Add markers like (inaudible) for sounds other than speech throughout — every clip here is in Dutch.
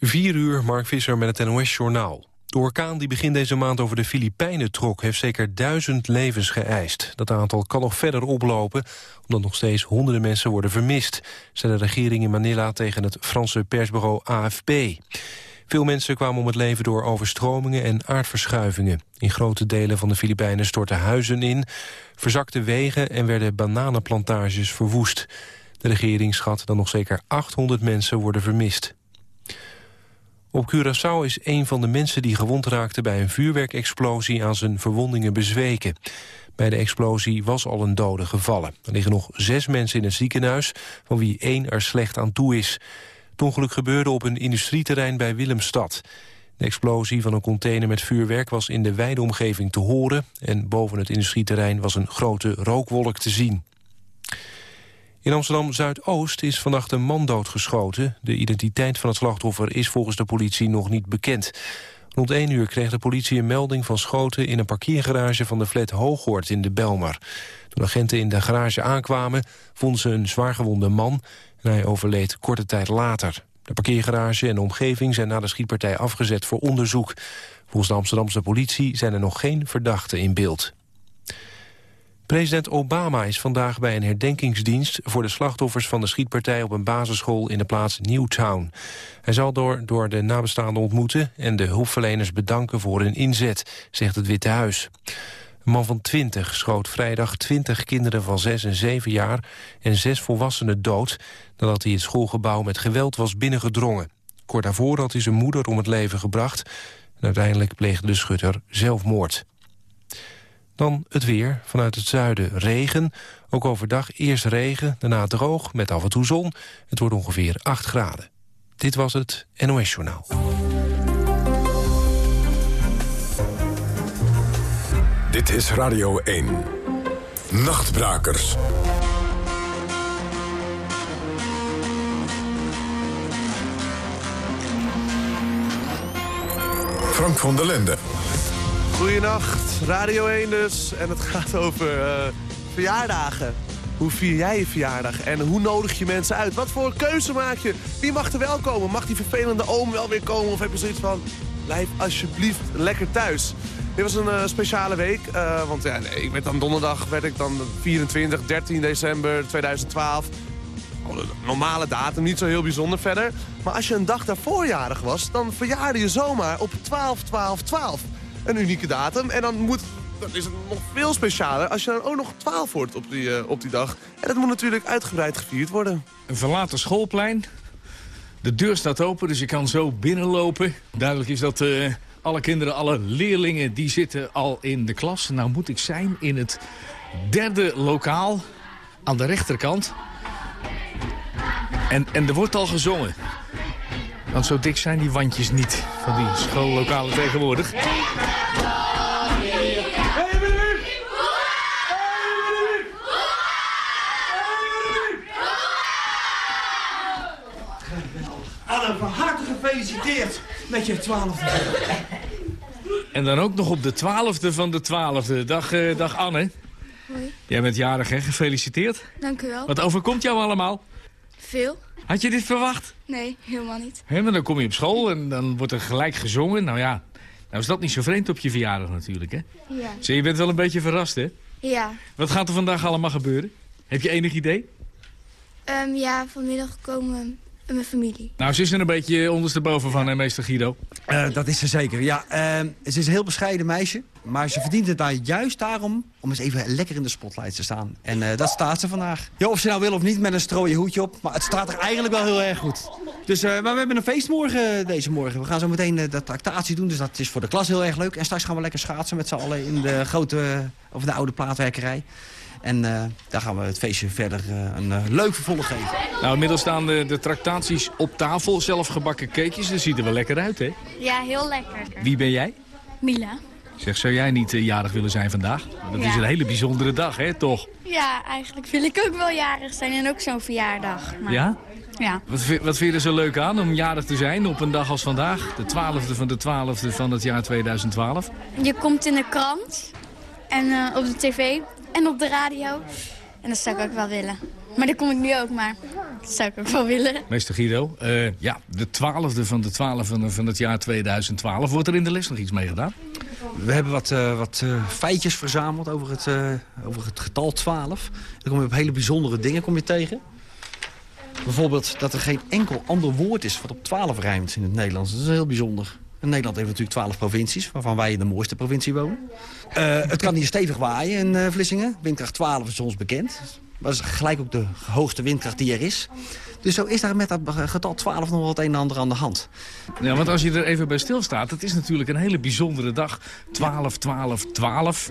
4 uur, Mark Visser met het NOS-journaal. De orkaan die begin deze maand over de Filipijnen trok... heeft zeker duizend levens geëist. Dat aantal kan nog verder oplopen... omdat nog steeds honderden mensen worden vermist... zei de regering in Manila tegen het Franse persbureau AFP. Veel mensen kwamen om het leven door overstromingen en aardverschuivingen. In grote delen van de Filipijnen stortten huizen in... verzakte wegen en werden bananenplantages verwoest. De regering schat dat nog zeker 800 mensen worden vermist. Op Curaçao is een van de mensen die gewond raakte bij een vuurwerkexplosie aan zijn verwondingen bezweken. Bij de explosie was al een dode gevallen. Er liggen nog zes mensen in het ziekenhuis, van wie één er slecht aan toe is. Het ongeluk gebeurde op een industrieterrein bij Willemstad. De explosie van een container met vuurwerk was in de wijde omgeving te horen... en boven het industrieterrein was een grote rookwolk te zien. In Amsterdam-Zuidoost is vannacht een man doodgeschoten. De identiteit van het slachtoffer is volgens de politie nog niet bekend. Rond 1 uur kreeg de politie een melding van schoten... in een parkeergarage van de flat Hooghoort in de Belmar. Toen agenten in de garage aankwamen, vonden ze een zwaargewonde man... en hij overleed korte tijd later. De parkeergarage en de omgeving zijn na de schietpartij afgezet voor onderzoek. Volgens de Amsterdamse politie zijn er nog geen verdachten in beeld. President Obama is vandaag bij een herdenkingsdienst... voor de slachtoffers van de schietpartij op een basisschool in de plaats Newtown. Hij zal door, door de nabestaanden ontmoeten en de hulpverleners bedanken voor hun inzet, zegt het Witte Huis. Een man van 20 schoot vrijdag 20 kinderen van 6 en 7 jaar en zes volwassenen dood... nadat hij het schoolgebouw met geweld was binnengedrongen. Kort daarvoor had hij zijn moeder om het leven gebracht... en uiteindelijk pleegde de schutter zelfmoord. Dan het weer. Vanuit het zuiden regen. Ook overdag eerst regen, daarna droog met af en toe zon. Het wordt ongeveer 8 graden. Dit was het NOS Journaal. Dit is Radio 1. Nachtbrakers. Frank van der Linden. Goedenacht, Radio 1 dus. En het gaat over uh, verjaardagen. Hoe vier jij je verjaardag en hoe nodig je mensen uit? Wat voor keuze maak je? Wie mag er wel komen? Mag die vervelende oom wel weer komen? Of heb je zoiets van, blijf alsjeblieft lekker thuis? Dit was een uh, speciale week, uh, want ja, ik werd dan donderdag werd ik dan 24, 13 december 2012. Een normale datum, niet zo heel bijzonder verder. Maar als je een dag daarvoor jarig was, dan verjaarde je zomaar op 12, 12, 12 een unieke datum. En dan, moet, dan is het nog veel specialer als je dan ook nog 12 wordt op die, uh, op die dag. En dat moet natuurlijk uitgebreid gevierd worden. Een verlaten schoolplein. De deur staat open, dus je kan zo binnenlopen. Duidelijk is dat uh, alle kinderen, alle leerlingen, die zitten al in de klas. Nou moet ik zijn in het derde lokaal aan de rechterkant. En, en er wordt al gezongen. Want zo dik zijn die wandjes niet van die schoollokalen tegenwoordig. Anne, van harte gefeliciteerd met je twaalfde. En dan ook nog op de twaalfde van de twaalfde. Dag, uh, dag Anne. Hoi. Jij bent jarig, hè? Gefeliciteerd. Dank u wel. Wat overkomt jou allemaal? Veel. Had je dit verwacht? Nee, helemaal niet. Maar dan kom je op school en dan wordt er gelijk gezongen. Nou ja, nou is dat niet zo vreemd op je verjaardag natuurlijk, hè? Ja. Zie, je bent wel een beetje verrast, hè? Ja. Wat gaat er vandaag allemaal gebeuren? Heb je enig idee? Um, ja, vanmiddag komen mijn familie. Nou, ze is er een beetje ondersteboven van, hè, meester Guido? Uh, dat is ze zeker, ja. Uh, ze is een heel bescheiden meisje. Maar ze verdient het daar juist daarom om eens even lekker in de spotlight te staan. En uh, dat staat ze vandaag. Ja, of ze nou wil of niet met een strooien hoedje op. Maar het staat er eigenlijk wel heel erg goed. Dus, maar we hebben een feest morgen, deze morgen. We gaan zo meteen de tractatie doen. Dus dat is voor de klas heel erg leuk. En straks gaan we lekker schaatsen met z'n allen in de grote, of de oude plaatwerkerij. En uh, daar gaan we het feestje verder uh, een uh, leuk vervolg geven. Nou, inmiddels staan de, de tractaties op tafel. Zelfgebakken cakejes, dat ziet er wel lekker uit, hè? Ja, heel lekker. Wie ben jij? Mila. Zeg, zou jij niet jarig willen zijn vandaag? Dat ja. is een hele bijzondere dag, hè, toch? Ja, eigenlijk wil ik ook wel jarig zijn en ook zo'n verjaardag. Maar... Ja? Ja. Wat, wat vind je er zo leuk aan om jarig te zijn op een dag als vandaag? De 12e van de 12e van het jaar 2012? Je komt in de krant en op de tv en op de radio. En dat zou ik ook wel willen. Maar daar kom ik nu ook, maar dat zou ik ook wel willen. Meester Guido, uh, ja, de twaalfde van de twaalfde van het jaar 2012. Wordt er in de les nog iets mee gedaan? We hebben wat, uh, wat uh, feitjes verzameld over het, over het getal 12. Dan kom je op hele bijzondere dingen kom je tegen. Bijvoorbeeld dat er geen enkel ander woord is wat op 12 rijmt in het Nederlands. Dat is heel bijzonder. Nederland heeft natuurlijk 12 provincies, waarvan wij in de mooiste provincie wonen. Uh, het kan hier stevig waaien in uh, Vlissingen. Windkracht 12 is ons bekend. Dat is gelijk ook de hoogste windkracht die er is. Dus zo is daar met dat getal 12 nog wat een en ander aan de hand. Ja, want als je er even bij stilstaat, het is natuurlijk een hele bijzondere dag. 12, 12, 12.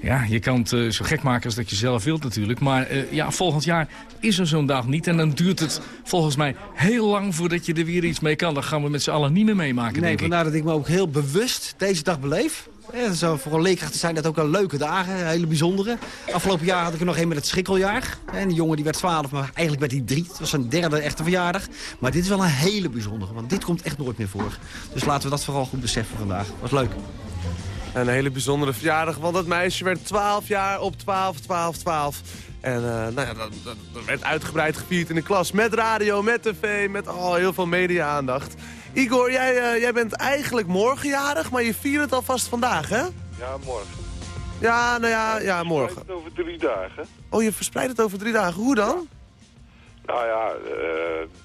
Ja, je kan het uh, zo gek maken als dat je zelf wilt natuurlijk. Maar uh, ja, volgend jaar is er zo'n dag niet. En dan duurt het volgens mij heel lang voordat je er weer iets mee kan. Dan gaan we met z'n allen niet meer meemaken, Nee, vandaar dat ik me ook heel bewust deze dag beleef. Ja, zo, voor een leerkracht zijn dat ook wel leuke dagen, hele bijzondere. Afgelopen jaar had ik er nog een met het schrikkeljaar. En die jongen die werd 12, maar eigenlijk werd hij drie. Het was zijn derde echte verjaardag. Maar dit is wel een hele bijzondere, want dit komt echt nooit meer voor. Dus laten we dat vooral goed beseffen vandaag. Was leuk. Een hele bijzondere verjaardag, want dat meisje werd 12 jaar op 12, 12, 12. En uh, nou ja, dat, dat, werd uitgebreid gevierd in de klas. Met radio, met tv, met oh, heel veel media-aandacht. Igor, jij, uh, jij bent eigenlijk morgenjarig, maar je viert het alvast vandaag, hè? Ja, morgen. Ja, nou ja, ja morgen. Het over drie dagen. Oh, je verspreidt het over drie dagen. Hoe dan? Nou ja, uh,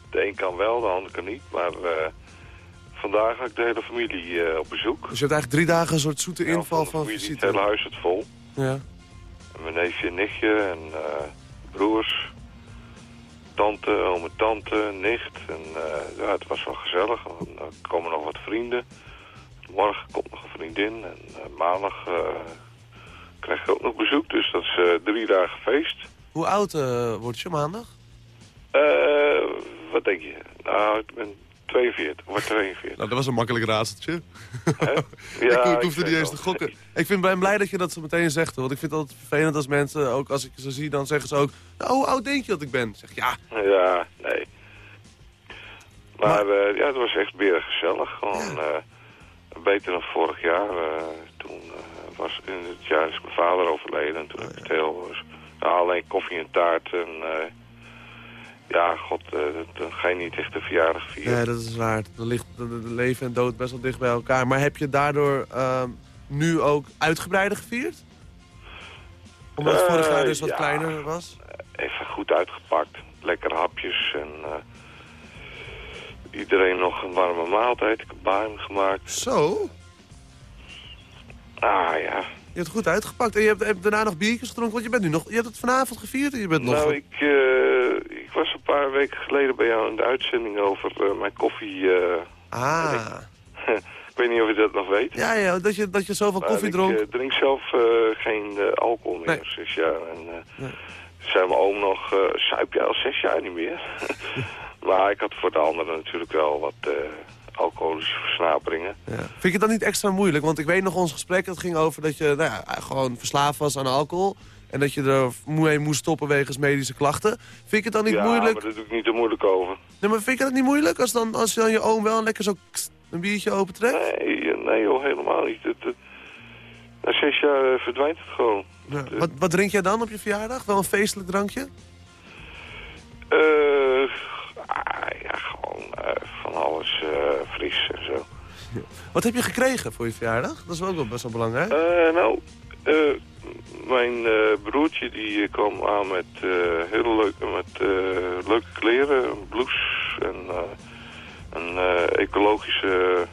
de een kan wel, de ander kan niet. Maar vandaag ga ik de hele familie uh, op bezoek. Dus je hebt eigenlijk drie dagen een soort zoete ja, inval van, van. Het hele huis zit vol. Ja. En mijn neefje en nichtje en uh, broers, tante, oom en tante, nicht. En uh, ja, het was wel gezellig. Er komen nog wat vrienden. Morgen komt nog een vriendin. En maandag krijg ik ook nog bezoek. Dus dat is drie dagen feest. Hoe oud word je maandag? wat denk je? Nou, ik ben 42, of 42. Nou, dat was een makkelijk raadseltje. (laughs) ja, ik hoefde niet eens te gokken. Ik vind, ben blij dat je dat zo meteen zegt. Want ik vind het altijd vervelend als mensen, ook als ik ze zie, dan zeggen ze ook... Nou, hoe oud denk je dat ik ben? Zeg ja. Ja, nee. Maar, maar uh, ja, het was echt weer gezellig. Gewoon uh, beter dan vorig jaar. Uh, toen was in het jaar is mijn vader overleden. En toen heb ik het heel... Nou, alleen koffie en taart en ja, god, uh, dan ga je niet echt de verjaardag vieren. Nee, dat is waar. Dan ligt de, leven en dood best wel dicht bij elkaar. Maar heb je daardoor uh, nu ook uitgebreider gevierd? Omdat het vorig jaar dus wat ja, kleiner was? Even goed uitgepakt. Lekker hapjes en uh, iedereen nog een warme maaltijd. Ik heb baan gemaakt. Zo? Ah, ja. Je hebt het goed uitgepakt. En je hebt, hebt, daarna nog biertjes gedronken. Want je bent nu nog... Je hebt het vanavond gevierd en je bent nou, nog... ik, uh, ik was een paar weken geleden bij jou in de uitzending over uh, mijn koffie... Uh, ah. Ik, (laughs) ik, weet niet of je dat nog weet. Ja, ja dat, je, dat je zoveel maar koffie dronk. Ik drink zelf geen alcohol meer, nee. zes jaar. En, nee. zei mijn oom nog, suip jij al zes jaar niet meer? (laughs) maar ik had voor de anderen natuurlijk wel wat alcoholische versnaperingen. Ja. Vind je dat niet extra moeilijk? Want ik weet nog ons gesprek, het ging over dat je nou ja, gewoon verslaafd was aan alcohol. En dat je er mee moest stoppen wegens medische klachten. Vind je het dan niet ja, moeilijk? Ja, maar daar doe ik niet te moeilijk over. Nee, maar vind je dat niet moeilijk als, dan, als je dan je oom wel lekker zo een biertje opentrekt? Nee, nee joh, helemaal niet. Het, het, na zes jaar uh, verdwijnt het gewoon. Ja. Het, wat, wat drink jij dan op je verjaardag? Wel een feestelijk drankje? Uh, ah, ja, gewoon uh, van alles uh, fris en zo. (laughs) Wat heb je gekregen voor je verjaardag? Dat is ook wel best wel belangrijk. nou, mijn broertje die kwam aan met hele leuke, met, leuke kleren, een blouse en een ecologische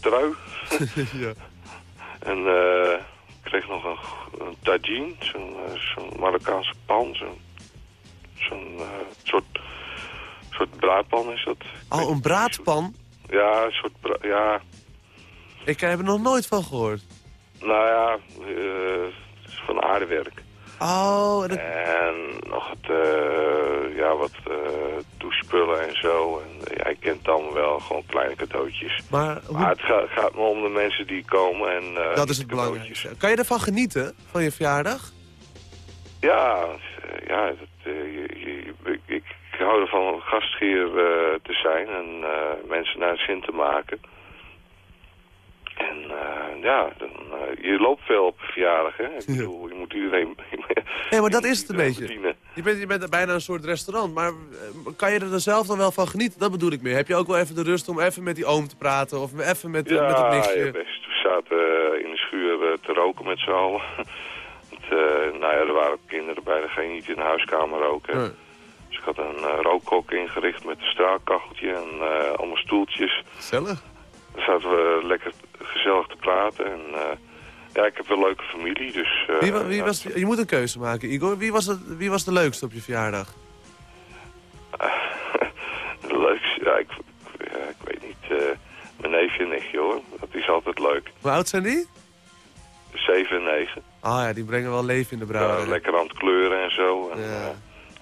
trui. (laughs) ja. En ik kreeg nog een, een tagine, zo'n zo Marokkaanse pan, zo'n zo'n soort soort braadpan is dat. Oh, een braadpan? Ja, een soort bra ja. Ik heb er nog nooit van gehoord. Nou ja, uh, het is van aardewerk. Oh, en, dat... en nog het, uh, ja, wat uh, douchespullen en zo. En jij kent dan wel gewoon kleine cadeautjes. Maar, hoe... maar het gaat, gaat me om de mensen die komen en Dat is het belangrijkste. Kan je ervan genieten, van je verjaardag? Ja, ja, dat, ik, hou ervan om gastheer uh, te zijn en uh, mensen naar zin te maken. En uh, ja, dan, je loopt veel op verjaardag, hè? Ik bedoel, je moet iedereen... (laughs) Nee, maar dat is het een beetje. Bedienen. Je bent, je bent bijna een soort restaurant, maar eh, kan je er dan zelf dan wel van genieten? Dat bedoel ik meer. Heb je ook wel even de rust om even met die oom te praten of even met, ja, met het nichtje? Ja, best. We zaten in de schuur te roken met z'n allen. (laughs) nou ja, er waren ook kinderen bij, daar ga je niet in de huiskamer roken. Dus ik had een rookkok ingericht met een straalkacheltje en allemaal stoeltjes. Gezellig. Dan zaten we lekker gezellig te praten en... Ja, ik heb een leuke familie, dus... Wie, wie was, je moet een keuze maken, Igor. Wie was, het, wie was de leukste op je verjaardag? (laughs) de leukste? Ja, ik, ja, ik weet niet. Mijn neefje en nichtje, hoor. Dat is altijd leuk. Hoe oud zijn die? Zeven en negen. Ah ja, die brengen wel leven in de brouwerij. Ja, lekker aan het kleuren en zo. En, ja.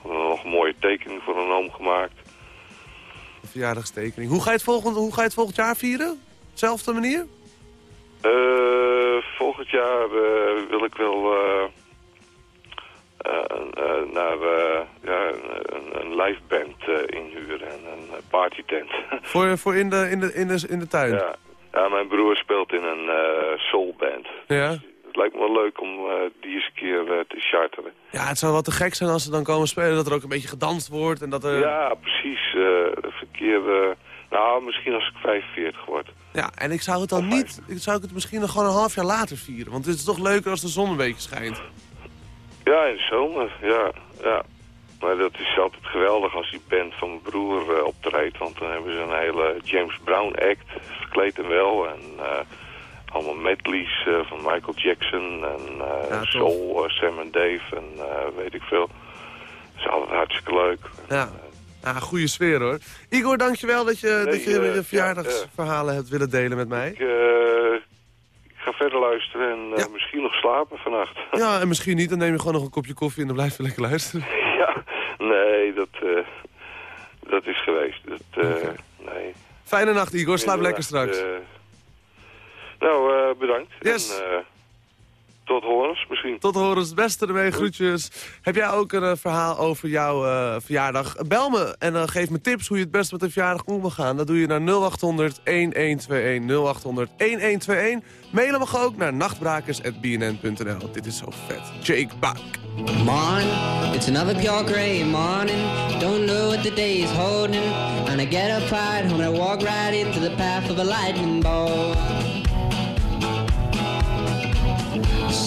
Nog een mooie tekening voor een oom gemaakt. Een verjaardagstekening. Hoe ga je het volgend, hoe ga je het volgend jaar vieren? Zelfde manier? Uh, volgend jaar uh, wil ik wel uh, naar ja, een, een live band inhuren en een partytent. (laughs) Voor, voor in, de, in, de, in, de, in de tuin? Ja. ja, mijn broer speelt in een soulband. Ja. Dus het lijkt me wel leuk om die eens een keer te charteren. Ja, het zou wel te gek zijn als ze dan komen spelen, dat er ook een beetje gedanst wordt. En dat er... Ja, precies. even een keer, nou, misschien als ik 45 word. Ja, en ik zou het dan niet, ik zou het misschien nog gewoon een half jaar later vieren. Want het is toch leuker als de zon een beetje schijnt. Ja, in de zomer, ja. ja. Maar dat is altijd geweldig als die band van mijn broer uh, optreedt. Want dan hebben ze een hele James Brown act, verkleed en wel. En uh, allemaal medleys uh, van Michael Jackson en ja, Soul, Sam en Dave en weet ik veel. Dat is altijd hartstikke leuk. Ja. Ja, goede sfeer hoor. Igor, dankjewel dat je, nee, dat je uh, je verjaardagsverhalen hebt willen delen met mij. Ik, uh, ik ga verder luisteren en uh, ja. misschien nog slapen vannacht. (laughs) Ja, en misschien niet. Dan neem je gewoon nog een kopje koffie en dan blijf je lekker luisteren. (laughs) Ja, nee, dat, dat is geweest. Dat, okay. nee. Fijne nacht Igor, slaap lekker straks. Nou, bedankt. Yes. En, tot horens misschien. Tot horens, het beste ermee, groetjes. Heb jij ook een uh, verhaal over jouw uh, verjaardag? Bel me en uh, geef me tips hoe je het best met een verjaardag om wil gaan. Dat doe je naar 0800 1121 0800 1121. Mailen mag ook naar nachtbrakers.bnn.nl. Dit is zo vet. Jake Buck. Morning, it's another pure gray morning. Don't know what the day is holding. And I get up right home and I walk right into the path of a lightning bolt.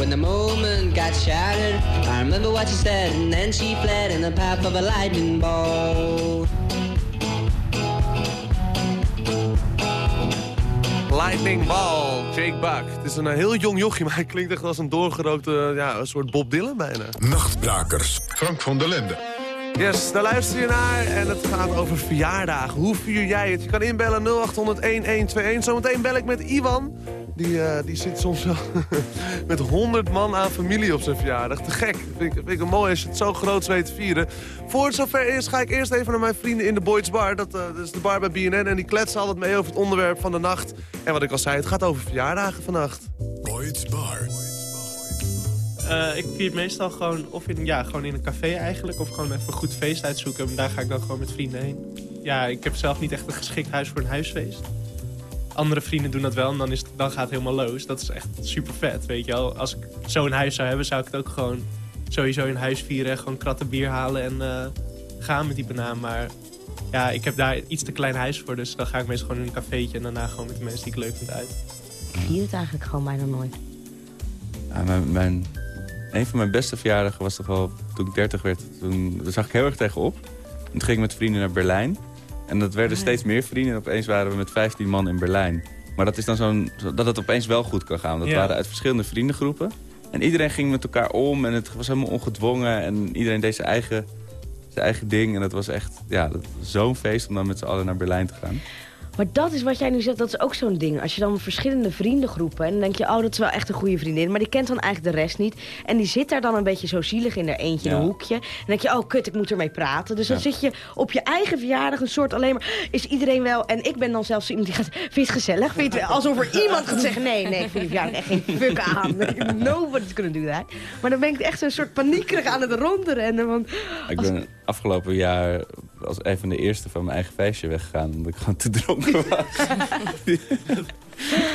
when the moment got shattered. I remember what she said, and then she fled in the path of a lightning bolt. Lightning Ball, Jake Buck. Het is een eh, heel jong jochie, (laughs) maar hij klinkt echt als een doorgerookte, ja, een soort Bob Dylan bijna. Nachtbrakers. Frank van der Lende. Yes, daar luister je naar en het gaat over verjaardagen. Hoe vier jij het? Je kan inbellen 0800-1121. Zometeen bel ik met Iwan. Die, eh, die zit soms wel (laughs) met 100 man aan familie op zijn verjaardag. Te gek. Vind ik, vind ik het mooi als je het zo groot weet te vieren. Voor het zover is, ga ik eerst even naar mijn vrienden in de Boyd's Bar. Dat, eh, dat is de bar bij BNN. En die kletsen altijd mee over het onderwerp van de nacht. En wat ik al zei, het gaat over verjaardagen vannacht. Boyd's Bar. Eh, ik vier het meestal gewoon, of in, ja, gewoon in een café eigenlijk. Of gewoon even een goed feest uitzoeken. En daar ga ik dan gewoon met vrienden heen. Ja, ik heb zelf niet echt een geschikt huis voor een huisfeest. Andere vrienden doen dat wel en dan, is het, dan gaat het helemaal los. Dat is echt super vet, weet je wel. Als ik zo'n huis zou hebben, zou ik het ook gewoon sowieso in huis vieren. Gewoon kratten bier halen en eh, gaan met die banaan. Maar ja, ik heb daar iets te klein huis voor. Dus dan ga ik meestal gewoon in een cafeetje en daarna gewoon met de mensen die ik leuk vind uit. Ik vier het eigenlijk gewoon bijna nooit. Ja, mijn, mijn, een van mijn beste verjaardagen was toch wel toen ik 30 werd. Toen, daar zag ik heel erg tegenop. En toen ging ik met vrienden naar Berlijn. En dat werden Ah, steeds meer vrienden. En opeens waren we met 15 man in Berlijn. Maar dat is dan zo'n zo- dat het opeens wel goed kan gaan. Dat Ja. waren uit verschillende vriendengroepen. En iedereen ging met elkaar om. En het was helemaal ongedwongen. En iedereen deed zijn eigen, zijn eigen ding. En dat was echt ja, zo'n feest om dan met z'n allen naar Berlijn te gaan. Maar dat is wat jij nu zegt, dat is ook zo'n ding. Als je dan verschillende vriendengroepen... en dan denk je, oh, dat is wel echt een goede vriendin... maar die kent dan eigenlijk de rest niet. En die zit daar dan een beetje zo zielig in haar eentje in een hoekje. En dan denk je, oh, kut, ik moet ermee praten. Dus dan zit je op je eigen verjaardag een soort alleen maar... is iedereen wel... en ik ben dan zelfs iemand die gaat... vind je het gezellig? Vind je het, alsof er iemand gaat zeggen... nee, nee, ik vind die verjaardag echt geen fuck aan. Nobody's gonna do that. Maar dan ben ik echt zo'n soort paniekerig aan het rondrennen. Want Ik ben afgelopen jaar als een van de eerste van mijn eigen feestje weggegaan. Omdat ik gewoon te dronken was. (laughs)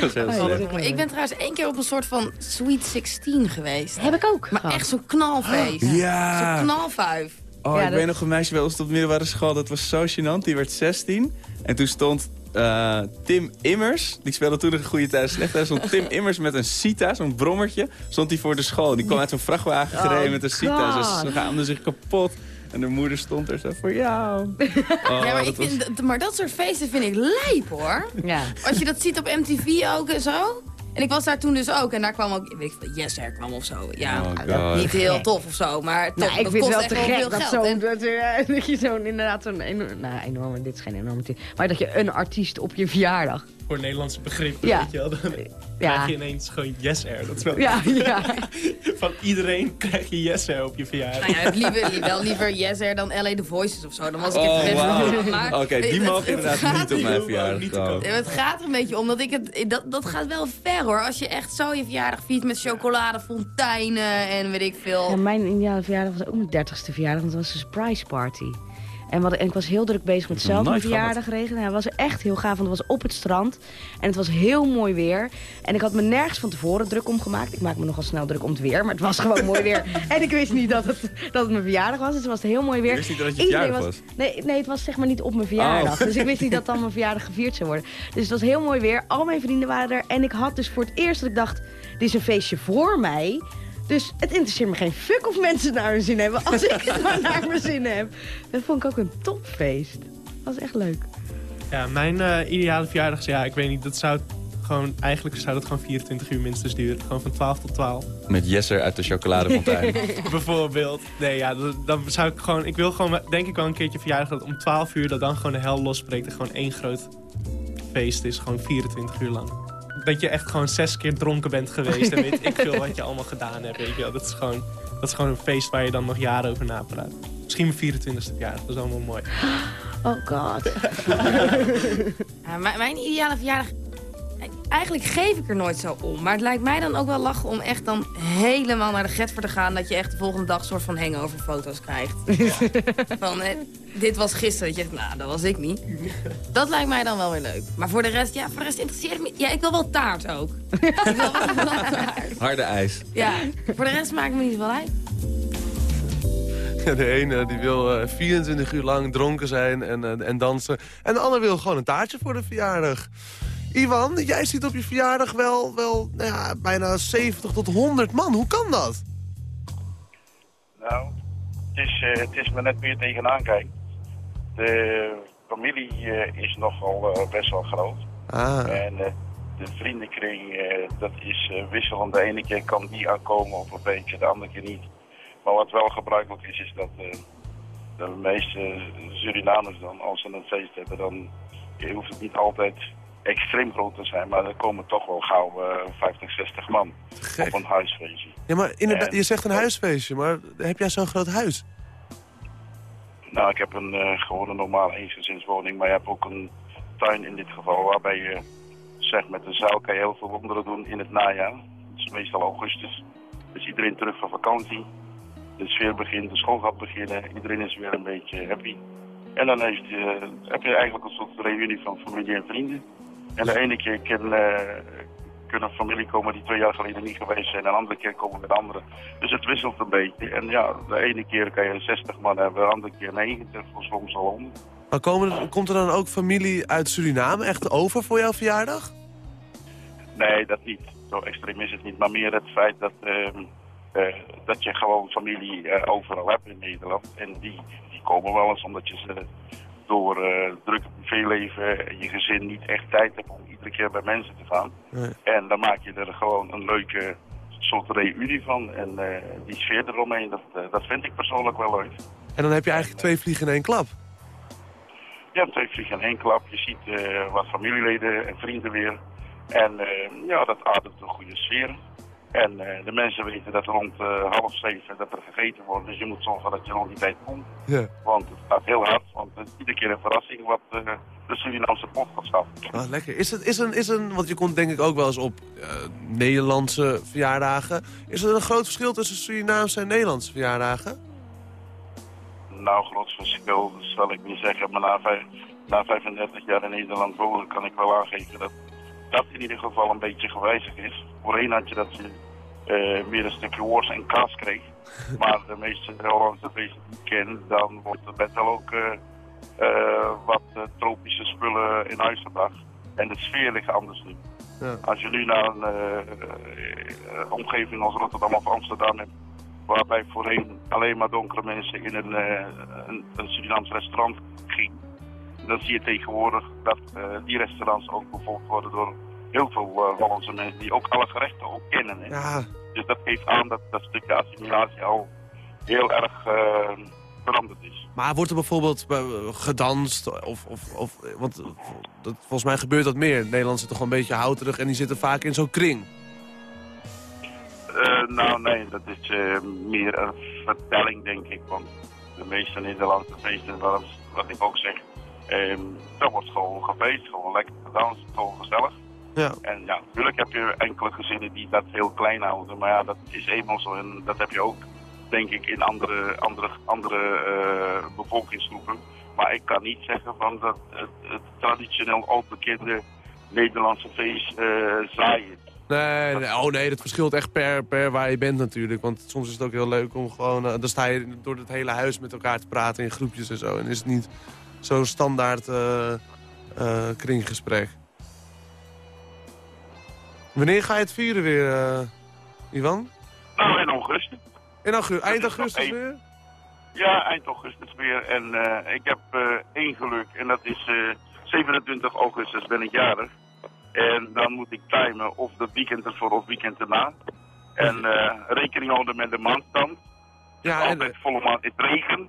dat was heel Oh, slecht. Ik ben trouwens één keer op een soort van Sweet 16 geweest. heb ik ook Maar gehad. echt zo'n knalfeest. Ja. Zo'n knalfuif. Oh, Ja, ik dat- weet nog een meisje bij ons op de middelbare school. Dat was zo gênant. Die werd 16. En toen stond eh, Tim Immers. Die speelde toen nog een goede tijd, slecht tijd. Stond Tim (laughs) Immers met een Cita, zo'n brommertje. Stond hij voor de school. Die kwam uit zo'n vrachtwagen gereden Oh, met een Cita. Ze schaamde zich kapot. En de moeder stond er zo voor jou. (laughs) Oh, ja, maar, dat ik was- vind, dat- maar dat soort feesten vind ik lijp, hoor. Ja. Als je dat ziet op MTV ook en zo. En ik was daar toen dus ook. En daar kwam ook, weet ik veel, Yes Air kwam of zo. Ja, Oh, God. niet heel tof of zo. Maar toch, Nou, ik dat vind het kost wel echt te gek veel dat, geld. zo'n, En- dat, (laughs) dat je zo'n inderdaad zo'n enorm, nou, enorme, dit is geen enorme tip, maar dat je een artiest op je verjaardag. Voor Nederlandse begrippen, Ja. weet je wel. Dan Ja. krijg je ineens gewoon yes air. Dat is wel Ja, ja. (laughs) Van iedereen krijg je yes air op je verjaardag. Nou ja, ik liever, wel liever Yes Air dan LA The Voices of zo. Dan was ik Oh, het wauw. Maar Oké, die mogen inderdaad gaat niet op mijn niet verjaardag te komen. Ja, Het gaat er een beetje om dat ik het. Dat, dat gaat wel ver hoor. Als je echt zo je verjaardag viert met chocoladefonteinen en weet ik veel. Ja, mijn ideale verjaardag was ook mijn dertigste verjaardag, want het was een surprise party. En, wat, en ik was heel druk bezig met ik zelf mijn verjaardag regelen. Het was echt heel gaaf, want het was op het strand. En het was heel mooi weer. En ik had me nergens van tevoren druk om gemaakt. Ik maak me nogal snel druk om het weer, maar het was gewoon mooi weer. (laughs) En ik wist niet dat het, dat het mijn verjaardag was, dus het was heel mooi weer. Je wist niet dat het je Iedereen verjaardag was? Nee, nee, het was zeg maar niet op mijn verjaardag. Oh. Dus ik wist niet dat dan mijn verjaardag gevierd zou worden. Dus het was heel mooi weer. Al mijn vrienden waren er. En ik had dus voor het eerst dat ik dacht... dit is een feestje voor mij. Dus het interesseert me geen fuck of mensen naar hun zin hebben... als ik het (laughs) maar naar mijn zin heb. Dat vond ik ook een topfeest. Dat was echt leuk. Ja, mijn eh, ideale verjaardag, ja, ik weet niet, dat zou gewoon, eigenlijk zou dat gewoon 24 uur minstens duren. Gewoon van 12 tot 12. Met Jesser uit de chocoladefontein. (laughs) Bijvoorbeeld. Nee, ja, dan, dan zou ik gewoon, ik wil gewoon, denk ik wel een keertje verjaardag dat om 12 uur dat dan gewoon de hel losbreekt en gewoon één groot feest is, gewoon 24 uur lang. Dat je echt gewoon zes keer dronken bent geweest en weet ik veel wat je (laughs) allemaal gedaan hebt, weet je wel. Dat is gewoon, dat is gewoon een feest waar je dan nog jaren over napraat. Misschien mijn 24ste verjaardag, dat is allemaal mooi. Oh god. (laughs) Mijn, mijn ideale verjaardag... Eigenlijk geef ik er nooit zo om. Maar het lijkt mij dan ook wel lachen om echt dan helemaal naar de get voor te gaan... dat je echt de volgende dag een soort van hangover foto's krijgt. (laughs) Van, eh, dit was gisteren. Dat je zegt, nou, dat was ik niet. Dat lijkt mij dan wel weer leuk. Maar voor de rest, ja, voor de rest interesseert me... Ja, ik wil wel taart ook. (laughs) ik wil wel, taart. Harde ijs. Ja, voor de rest maakt me niet zoveel uit. Ja, de ene die wil eh, 24 uur lang dronken zijn en, eh, en dansen. En de ander wil gewoon een taartje voor de verjaardag. Ivan, jij ziet op je verjaardag wel, wel nou ja, bijna 70 tot 100 man. Hoe kan dat? Nou, het is, eh, het is me net meer tegenaan kijken. De familie eh, is nogal eh, best wel groot. Ah. En de vriendenkring, dat is wisselend. De ene keer kan die aankomen op een beetje, de andere keer niet. Maar wat wel gebruikelijk is, is dat de meeste Surinamers dan, als ze een feest hebben, dan hoeft het niet altijd extreem groot te zijn. Maar er komen toch wel gauw eh 50, 60 man op een huisfeestje. Ja, maar inderdaad, En- je zegt een huisfeestje, maar heb jij zo'n groot huis? Nou, ik heb een eh, gewone normale eensgezinswoning, maar je hebt ook een tuin in dit geval waarbij je zeg met de zaal kan je heel veel wonderen doen in het najaar. Het is meestal augustus. Dus iedereen terug van vakantie. De sfeer begint, de school gaat beginnen. Iedereen is weer een beetje happy. En dan heeft je, heb je eigenlijk een soort reunie van familie en vrienden. En de ene keer kan, eh, kunnen familie komen die twee jaar geleden niet geweest zijn. En de andere keer komen weer anderen. Dus het wisselt een beetje. En ja, de ene keer kan je 60 man hebben, de andere keer 90 of soms al 100. Maar komen komt er dan ook familie uit Suriname echt over voor jouw verjaardag? Nee, dat niet. Zo extreem is het niet. Maar meer het feit dat, ehm, eh, dat je gewoon familie eh, overal hebt in Nederland. En die, die komen wel eens omdat je ze door eh druk privéleven en je gezin niet echt tijd hebt om iedere keer bij mensen te gaan. Nee. En dan maak je er gewoon een leuke soort reunie van. En eh, die sfeer eromheen, dat, eh, dat vind ik persoonlijk wel leuk. En dan heb je eigenlijk twee vliegen in één klap. Hebt twee vliegen in één klap. Je ziet wat familieleden en vrienden weer. En ja, dat ademt een goede sfeer. En eh, de mensen weten dat rond eh, half zeven dat er gegeten wordt. Dus je moet zorgen dat je rond die tijd komt. Ja. Want het gaat heel hard. Want het is iedere keer een verrassing wat eh, de Surinaamse pot gaat schaffen. Ah, lekker. Is het, is een, is een, want je komt denk ik ook wel eens op Nederlandse verjaardagen. Is er een groot verschil tussen Surinaamse en Nederlandse verjaardagen? Nou, groot verschil zal ik niet zeggen. Maar na, vijf, na 35 jaar in Nederland wonen kan ik wel aangeven dat dat in ieder geval een beetje gewijzigd is. Voorheen had je dat eh, meer een stukje worst en kaas kreeg. (laughs) Maar de meeste Hollandse feesten die ik ken, dan wordt er best wel ook eh, eh, wat tropische spullen in huis gebracht. En de sfeer ligt anders nu. Ja. Als je nu naar een omgeving als Rotterdam of Amsterdam hebt, waarbij voorheen alleen maar donkere mensen in een, een, een Surinaams restaurant gingen, dan zie je tegenwoordig dat die restaurants ook bevolkt worden door heel veel eh, Hollandse mensen die ook alle gerechten ook kennen. Hè? Ja, Dus dat geeft aan dat dat stukje assimilatie al heel erg eh, veranderd is. maar wordt er bijvoorbeeld eh, gedanst? Of, of, of, want dat, volgens mij gebeurt dat meer. Nederland zit toch een beetje houterig en die zitten vaak in zo'n kring. Nou nee, dat is meer een vertelling denk ik. Want de meeste Nederlandse feesten, wat, wat ik ook zeg, dat wordt gewoon gefeest, gewoon lekker gedanst, gewoon gezellig. Ja. En ja, natuurlijk heb je enkele gezinnen die dat heel klein houden. Maar ja, dat is eenmaal zo. En dat heb je ook, denk ik, in andere, andere, andere eh, bevolkingsgroepen. Maar ik kan niet zeggen van dat het, het traditioneel ook bekende Nederlandse feest eh zaaien. Nee, nee, oh nee, dat verschilt echt per, per waar je bent natuurlijk. Want soms is het ook heel leuk om gewoon... eh, dan sta je door het hele huis met elkaar te praten in groepjes en zo. En is het niet zo'n standaard eh, eh, kringgesprek. Wanneer ga je het vieren weer, eh, Ivan? Nou, in augustus. In augustus, eind augustus weer? Ja, eind augustus weer. En eh, ik heb eh, één geluk. En dat is eh, 27 augustus ben ik jarig. En dan moet ik timen of het weekend ervoor of weekend erna. En rekening houden met de maandstand. Ja, en, Altijd volle maand is regen.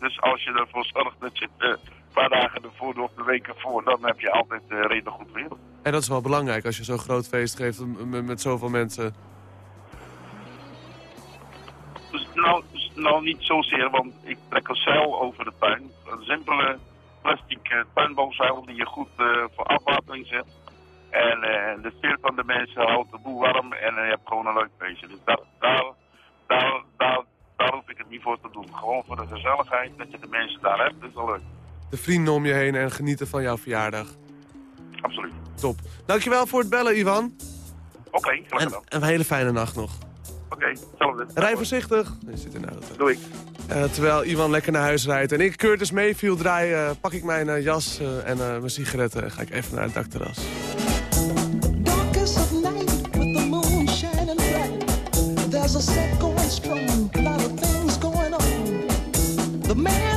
Dus als je ervoor zorgt dat je het een paar dagen ervoor of de weken voor, dan heb je altijd reden goed weer. En dat is wel belangrijk als je zo'n groot feest geeft met zoveel mensen. Dus nou, dus nou niet zozeer, want ik trek een zeil over de tuin. Een simpele plastic eh, tuinboomzeil die je goed eh, voor afwatering zet. En eh, de sfeer van de mensen houdt de boel warm en eh, je hebt gewoon een leuk feestje. Dus daar, daar, daar, daar, daar hoef ik het niet voor te doen. Gewoon voor de gezelligheid, dat je de mensen daar hebt, dat is wel leuk. De vrienden om je heen en genieten van jouw verjaardag. Absoluut. Top. Dankjewel voor het bellen, Ivan. Oké, graag En een hele fijne nacht nog. Oké, hetzelfde. Rij voorzichtig. Je zit in de auto. Doei. Eh, terwijl Ivan lekker naar huis rijdt en ik Curtis Mayfield draai, eh, pak ik mijn eh, jas eh, en eh, mijn sigaretten en ga ik even naar het dakterras. darkest of night with the moon shining bright. There's a set going strong, a lot of things going on. The man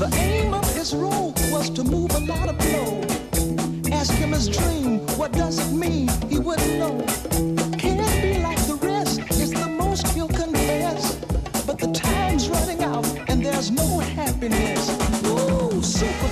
The aim of his role was to move a lot of blow. Ask him his dream, what does it mean? He wouldn't know. Can't be like the rest, it's the most he'll confess. But the time's running out and there's no happiness. Ooh, super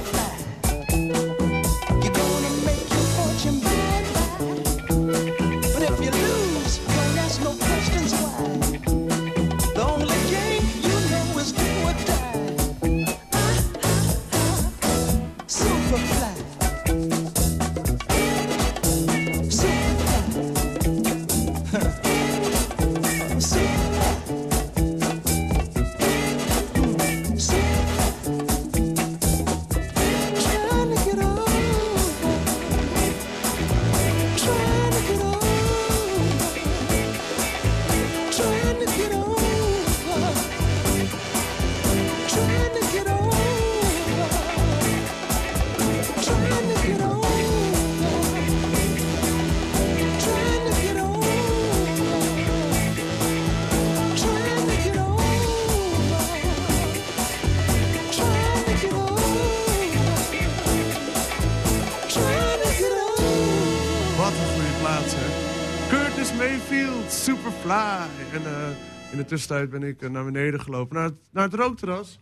tussentijd ben ik eh, naar beneden gelopen, naar het, naar het rookterras.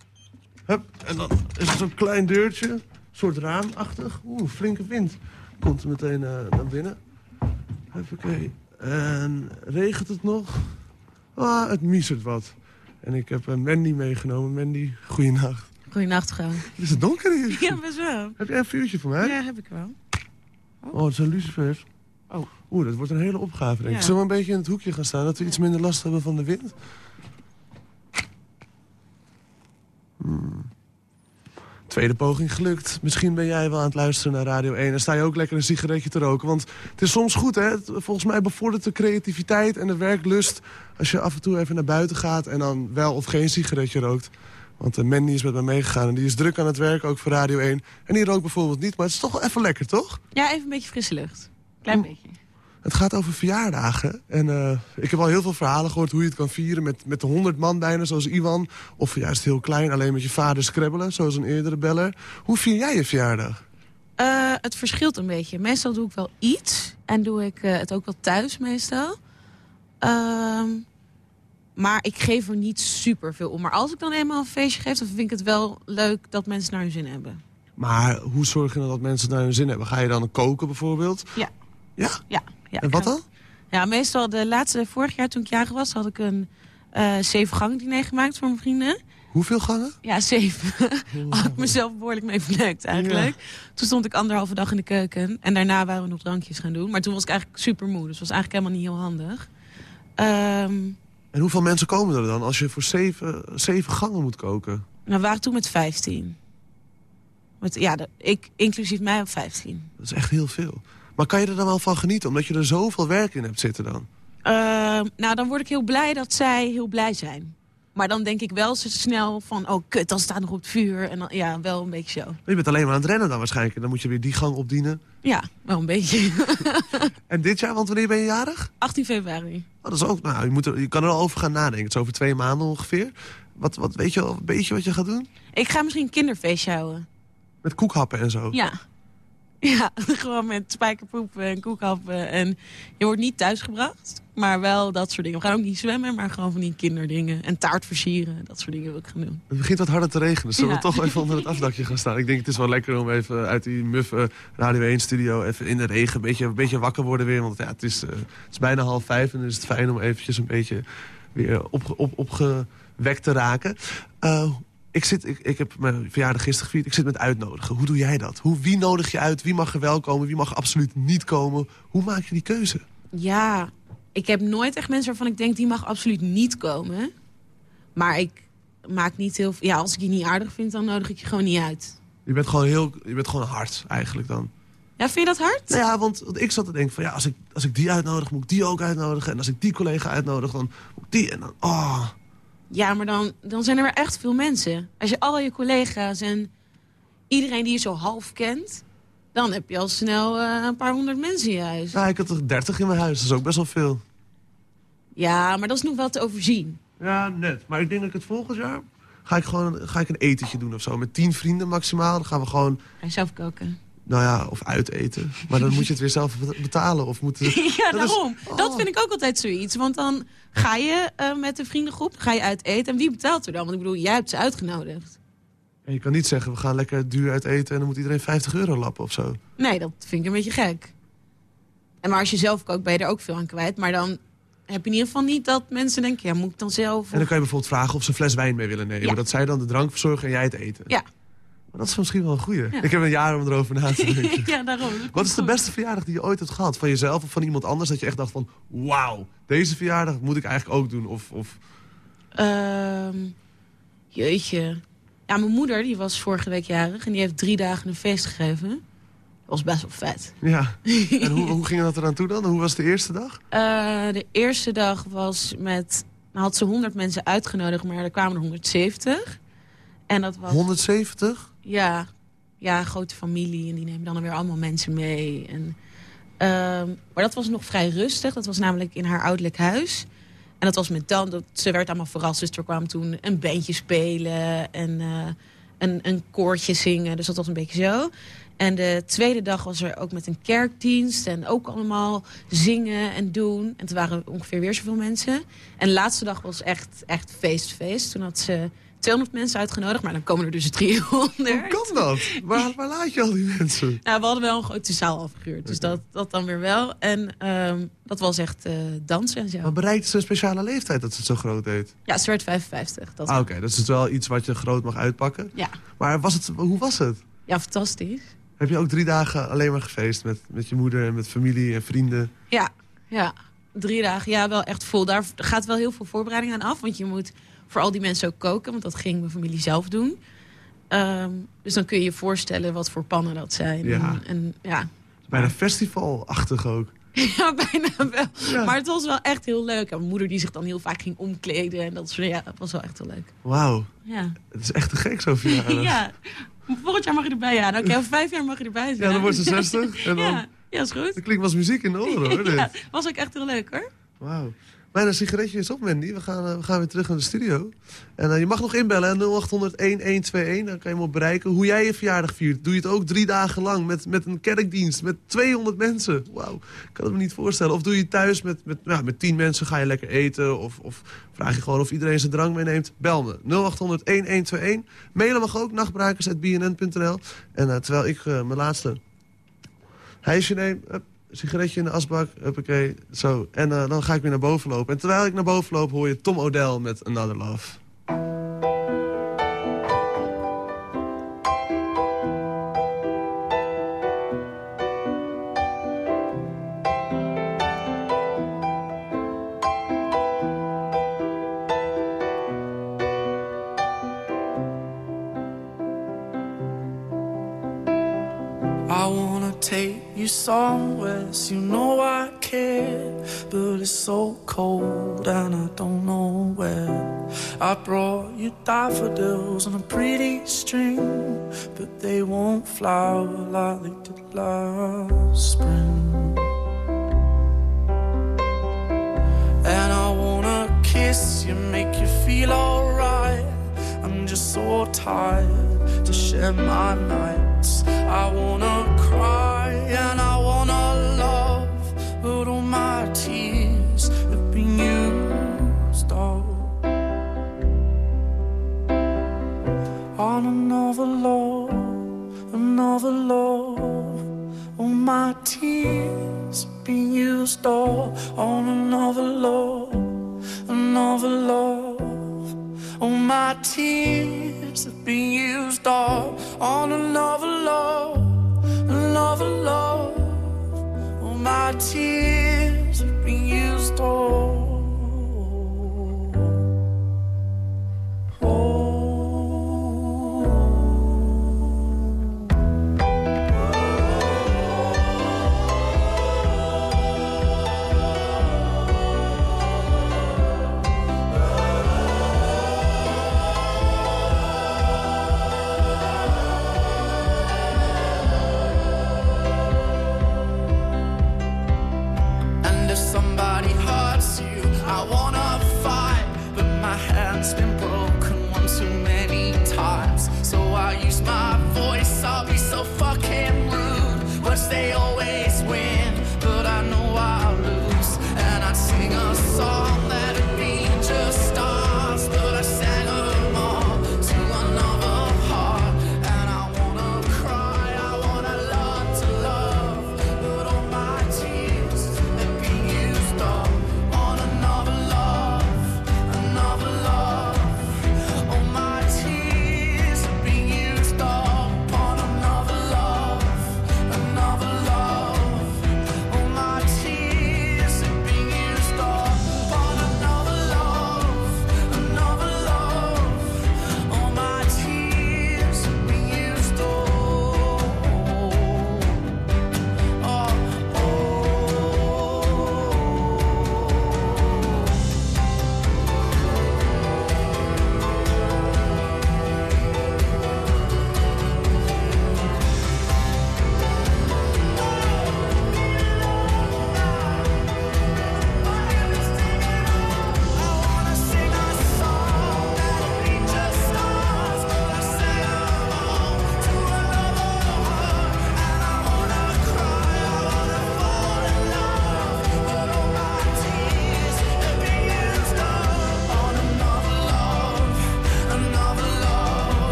Hup, en dan is er zo'n klein deurtje, een soort raamachtig. Oeh, flinke wind. Komt er meteen eh, naar binnen. Huppakee. En regent het nog? Ah, het miezert wat. En ik heb een Mandy meegenomen. Mandy, goeienacht. Goeienacht, gewoon. Is het donker hier? Ja, best wel. Heb jij een vuurtje voor mij? Ja, heb ik wel. Oh, het zijn lucifers. Oh. Oeh, dat wordt een hele opgave, denk ik. Ja. Zullen we een beetje in het hoekje gaan staan, dat we iets minder last hebben van de wind? Hmm. Tweede poging gelukt. Misschien ben jij wel aan het luisteren naar Radio 1. En sta je ook lekker een sigaretje te roken. Want het is soms goed, hè? Het- Volgens mij bevordert de creativiteit en de werklust... als je af en toe even naar buiten gaat en dan wel of geen sigaretje rookt. Want uh, Mandy is met me meegegaan en die is druk aan het werk, ook voor Radio 1. En die rookt bijvoorbeeld niet, maar het is toch wel even lekker, toch? Ja, even een beetje frisse lucht. Klein beetje. Het gaat over verjaardagen. En eh, ik heb al heel veel verhalen gehoord hoe je het kan vieren... met, met de honderd man bijna, zoals Iwan. Of juist heel klein, alleen met je vader scrabbelen, zoals een eerdere beller. Hoe vier jij je verjaardag? Eh, het verschilt een beetje. Meestal doe ik wel iets. En doe ik eh, het ook wel thuis meestal. Ehm, maar ik geef er niet super veel om. Maar als ik dan eenmaal een feestje geef, dan vind ik het wel leuk dat mensen naar hun zin hebben. Maar hoe zorg je dan dat mensen naar hun zin hebben? Ga je dan koken bijvoorbeeld? Ja. Ja? Ja. Ja En wat dan? Ja, meestal de laatste, vorig jaar toen ik jarig was, had ik een eh zeven gang diner gemaakt voor mijn vrienden. Hoeveel gangen? Ja, zeven. had ik mezelf behoorlijk mee verneukt eigenlijk. Toen stond ik anderhalve dag in de keuken. En daarna waren we nog drankjes gaan doen. Maar toen was ik eigenlijk super moe. Dus was eigenlijk helemaal niet heel handig. Ehm, En hoeveel mensen komen er dan als je voor zeven, zeven gangen moet koken? nou, we waren toen met 15. Met, ja, de, ik inclusief mij op 15. Dat is echt heel veel. Maar kan je er dan wel van genieten, omdat je er zoveel werk in hebt zitten dan? Ehm, nou, dan word ik heel blij dat zij heel blij zijn. Maar dan denk ik wel zo snel van, oh kut, dan staat nog op het vuur. En dan, ja, wel een beetje zo. Je bent alleen maar aan het rennen dan waarschijnlijk. En dan moet je weer die gang opdienen. Ja, wel een beetje. (laughs) En dit jaar, want wanneer ben je jarig? 18 februari. Oh, dat is ook, nou, je, moet er, je kan er al over gaan nadenken. Het is over twee maanden ongeveer. Wat, wat weet je al een beetje wat je gaat doen? Ik ga misschien een kinderfeestje houden. Met koekhappen en zo? Ja. (laughs) Ja, gewoon met spijkerpoep en koekhappen. En je wordt niet thuisgebracht, maar wel dat soort dingen. We gaan ook niet zwemmen, maar gewoon van die kinderdingen. En taart versieren, dat soort dingen wil ik gaan doen. Het begint wat harder te regenen. Zullen Ja. we toch even onder het afdakje gaan staan? Ik denk het is wel lekker om even uit die muffe Radio 1-studio... even in de regen een beetje, een beetje wakker worden weer. Want ja, het, is, eh, het is bijna half vijf en dan is het fijn om eventjes een beetje weer opge, op, opgewekt te raken. Eh, ik, zit, ik, ik heb mijn verjaardag gisteren gevierd. Ik zit met uitnodigen. Hoe doe jij dat? Hoe, wie nodig je uit? Wie mag er wel komen? Wie mag absoluut niet komen? Hoe maak je die keuze? Ja, ik heb nooit echt mensen waarvan ik denk... die mag absoluut niet komen. Maar ik maak niet heel veel... Ja, als ik je niet aardig vind, dan nodig ik je gewoon niet uit. Je bent gewoon heel, je bent gewoon hard eigenlijk dan. Ja, vind je dat hard? Nou ja, want, want ik zat te denken van ja, als ik, als ik die uitnodig, moet ik die ook uitnodigen. En als ik die collega uitnodig, dan moet ik die. En dan, oh. Ja, maar dan, dan zijn er weer echt veel mensen. Als je al je collega's en iedereen die je zo half kent... dan heb je al snel eh, een paar honderd mensen in je huis. Ja, ik had er 30 in mijn huis, dat is ook best wel veel. Ja, maar dat is nog wel te overzien. Ja, net. Maar ik denk dat ik het volgend jaar ga ik gewoon ga ik een etentje doen of zo. Met tien vrienden maximaal. Dan gaan we gewoon, Ga je zelf koken? nou ja, of uiteten. Maar dan moet je het weer zelf bet- betalen. Of moeten... (laughs) ja, Dat is- daarom. Dat vind ik ook altijd zoiets. Want dan ga je eh, met de vriendengroep ga je uit eten. En wie betaalt er dan? Want ik bedoel, jij hebt ze uitgenodigd. En je kan niet zeggen, we gaan lekker duur uit eten... en dan moet iedereen 50 euro lappen of zo. Nee, dat vind ik een beetje gek. En maar als je zelf kookt, ben je er ook veel aan kwijt. Maar dan heb je in ieder geval niet dat mensen denken... ja, moet ik dan zelf? En dan kan je bijvoorbeeld vragen of ze een fles wijn mee willen nemen. Ja. Dat zij dan de drank verzorgen en jij het eten. Ja. Maar dat is misschien wel een goeie. Ja. Ik heb een jaar om erover na te (laughs) denken. ja, daarom. Wat is de beste verjaardag die je ooit hebt gehad? Van jezelf of van iemand anders? Dat je echt dacht van, wauw, deze verjaardag moet ik eigenlijk ook doen. Of, of... Ehm, jeetje. Ja, mijn moeder die was vorige week jarig en die heeft drie dagen een feest gegeven. Dat was best wel vet. Ja. (laughs) En hoe, hoe ging dat eraan toe dan? Hoe was de eerste dag? Eh, de eerste dag was met... Had ze 100 mensen uitgenodigd, maar er kwamen er 170. En dat was... 170? Ja, ja, grote familie. En die nemen dan weer allemaal mensen mee. En, ehm, maar dat was nog vrij rustig. Dat was namelijk in haar ouderlijk huis. En dat was met dan. Ze werd allemaal verrast. Dus er kwam toen een bandje spelen. En eh, een, een koortje zingen. Dus dat was een beetje zo. En de tweede dag was er ook met een kerkdienst. En ook allemaal zingen en doen. En toen waren ongeveer weer zoveel mensen. En de laatste dag was echt, echt feest, feest. Toen had ze 200 mensen uitgenodigd. Maar dan komen er dus 300. Hoe kan dat? Waar, waar laat je al die mensen? Nou, we hadden wel een grote zaal afgehuurd. Dus dat, dat dan weer wel. En ehm, dat was echt eh, dansen en zo. Maar bereikt ze een speciale leeftijd dat ze het zo groot deed? Ja, ze werd 55. Dat Ah, Oké, dat is wel iets wat je groot mag uitpakken. Ja. Maar was het, hoe was het? ja, fantastisch. Heb je ook drie dagen alleen maar gefeest met, met je moeder en met familie en vrienden? Ja, ja. Drie dagen, ja, wel echt vol. Daar gaat wel heel veel voorbereiding aan af. Want je moet voor al die mensen ook koken. Want dat ging mijn familie zelf doen. Ehm, dus dan kun je je voorstellen wat voor pannen dat zijn. Ja. En, en ja, Bijna festivalachtig ook. (laughs) ja, bijna wel. Maar het was wel echt heel leuk. En mijn moeder die zich dan heel vaak ging omkleden. En dat soort ja, het was wel echt heel leuk. Wauw, Ja. het is echt te gek zo verjaardag. (laughs) ja. Volgend jaar mag je erbij. Ja, oké, over vijf jaar mag je erbij zijn. Ja, dan wordt ze 60 en dan- Ja, ja is goed. Dat klinkt als muziek in de oren hoor. (laughs) dit. ja, was ook echt heel leuk hoor. Wauw. Mijn sigaretje is op, Mandy. We gaan, eh, we gaan weer terug naar de studio. En eh, je mag nog inbellen, hè, 0800-1121. Dan kan je me op bereiken. Hoe jij je verjaardag viert. Doe je het ook drie dagen lang met, met een kerkdienst. Met 200 mensen. Wauw, ik kan het me niet voorstellen. Of doe je thuis met, met, ja, met 10 mensen. Ga je lekker eten. Of, of vraag je gewoon of iedereen zijn drank meeneemt. Bel me. 0800-1121. Mailen mag ook. Nachtbrakers.bnn.nl En eh, terwijl ik mijn laatste hijsje neem... sigaretje in de asbak, huppakee, zo. En eh, dan ga ik weer naar boven lopen. En terwijl ik naar boven loop hoor je Tom O'Dell met Another Love.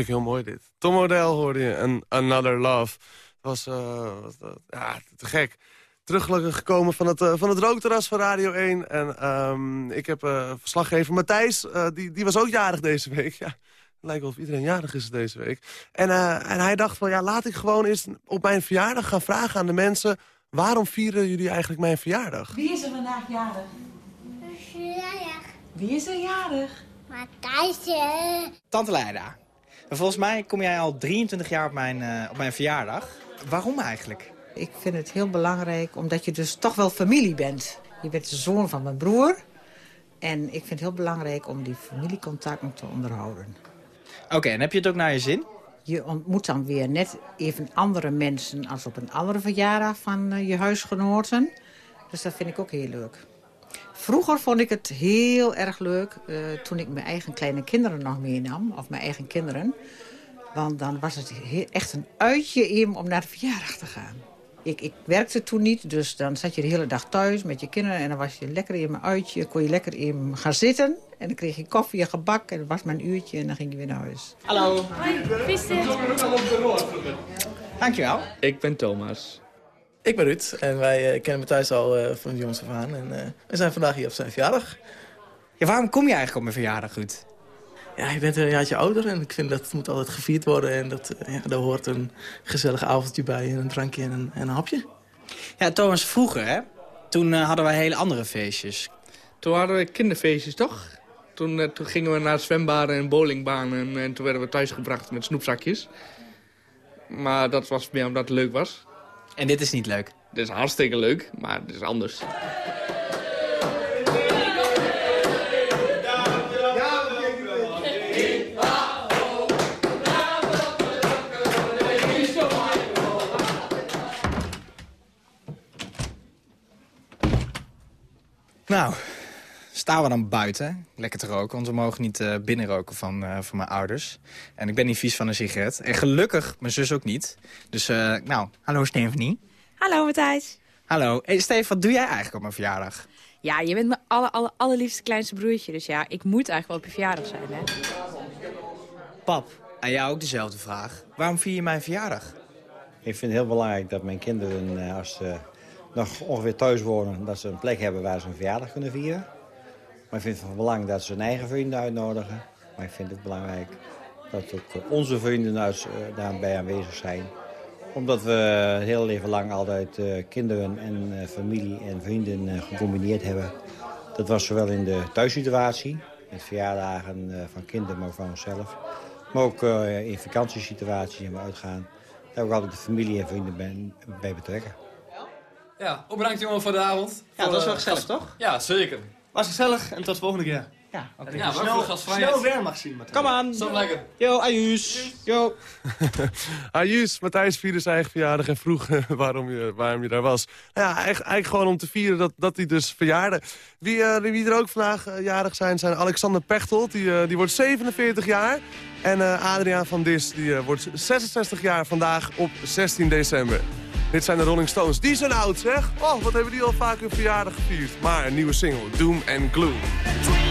Vind ik heel mooi dit. Tom Odell hoorde je en Another Love. Dat was, eh, was dat- ja, te gek. Terug gekomen van het, eh, van het rookterras van Radio 1. En ehm, ik heb eh, verslaggever Matthijs, eh, die, die was ook jarig deze week. Ja, het lijkt wel of iedereen jarig is deze week. En, eh, en hij dacht van, ja, laat ik gewoon eens op mijn verjaardag gaan vragen aan de mensen... waarom vieren jullie eigenlijk mijn verjaardag? Wie is er vandaag jarig? Wie is er jarig? Matthijsje. Tante Leida. Volgens mij kom jij al 23 jaar op mijn, eh, op mijn verjaardag. Waarom eigenlijk? Ik vind het heel belangrijk omdat je dus toch wel familie bent. Je bent de zoon van mijn broer. En ik vind het heel belangrijk om die familiecontacten te onderhouden. Oké, en heb je het ook naar je zin? Je ontmoet dan weer net even andere mensen als op een andere verjaardag van eh, je huisgenoten. Dus dat vind ik ook heel leuk. Vroeger vond ik het heel erg leuk eh, toen ik mijn eigen kleine kinderen nog meenam. Of mijn eigen kinderen. Want dan was het he- echt een uitje in om naar de verjaardag te gaan. Ik, ik werkte toen niet, dus dan zat je de hele dag thuis met je kinderen... en dan was je lekker in mijn uitje, kon je lekker in gaan zitten... en dan kreeg je koffie en gebak en dat was mijn uurtje en dan ging je weer naar huis. Hallo. Dankjewel. Ik ben Thomas. Ik ben Ruud en wij eh, kennen Matthijs al eh, van jongs af aan. En eh, we zijn vandaag hier op zijn verjaardag. Ja, waarom kom je eigenlijk op mijn verjaardag, Ruud? Ja, je bent een jaartje ouder en ik vind dat het moet altijd gevierd worden. En dat, ja, daar hoort een gezellig avondje bij en een drankje en een, en een hapje. Ja, Thomas, vroeger, hè? Toen hadden wij hele andere feestjes. Toen hadden we kinderfeestjes, toch? Toen, toen gingen we naar zwembaden en bowlingbanen. En, en toen werden we thuisgebracht met snoepzakjes. Maar dat was meer omdat het leuk was. En dit is niet leuk? Dit is hartstikke leuk, maar dit is anders. Nou, staan we dan buiten. Lekker te roken, want we mogen niet eh, binnen roken van, eh, van mijn ouders. En ik ben niet vies van een sigaret. En gelukkig mijn zus ook niet. Dus, eh, nou, hallo Stephanie. Hallo Matthijs. Hallo. Hey Steve, wat doe jij eigenlijk op mijn verjaardag? Ja, je bent mijn aller, aller, allerliefste kleinste broertje. Dus ja, ik moet eigenlijk wel op je verjaardag zijn, hè? Pap, aan jou ook dezelfde vraag. Waarom vier je mijn verjaardag? Ik vind het heel belangrijk dat mijn kinderen, eh, als ze nog ongeveer thuis wonen... dat ze een plek hebben waar ze een verjaardag kunnen vieren. Maar ik vind het van belang dat ze hun eigen vrienden uitnodigen. Maar ik vind het belangrijk dat ook onze vrienden uit- eh, daarbij aanwezig zijn. Omdat we het hele leven lang altijd eh, kinderen en eh, familie en vrienden eh, gecombineerd hebben. Dat was zowel in de thuissituatie, met verjaardagen eh, van kinderen, maar ook van onszelf. Maar ook eh, in vakantiesituaties en we uitgaan. Daar ook altijd de familie en vrienden bij, betrekken. Ja, ook bedankt jongen voor de avond. Ja, dat was wel eh, gezellig, toch? Ja, zeker. Was gezellig en tot de volgende keer. Ja, oké. Ja, Snel- snel, weer mag zien, Kom aan. Zo lekker. Yo, ajus. Yo. (laughs) Ajus, Matthijs vierde zijn eigen verjaardag en vroeg eh, waarom, je, waarom je daar was. Nou ja, eigenlijk, eigenlijk gewoon om te vieren dat, dat hij dus verjaarde. Wie, eh, wie er ook vandaag eh, jarig zijn, zijn Alexander Pechtold. Die, eh, die wordt 47 jaar. En eh, Adriaan van Dis, die eh, wordt 66 jaar vandaag op 16 december. Dit zijn de Rolling Stones. Die zijn oud, zeg. Oh, wat hebben die al vaak hun verjaardag gevierd. Maar een nieuwe single, Doom and Gloom.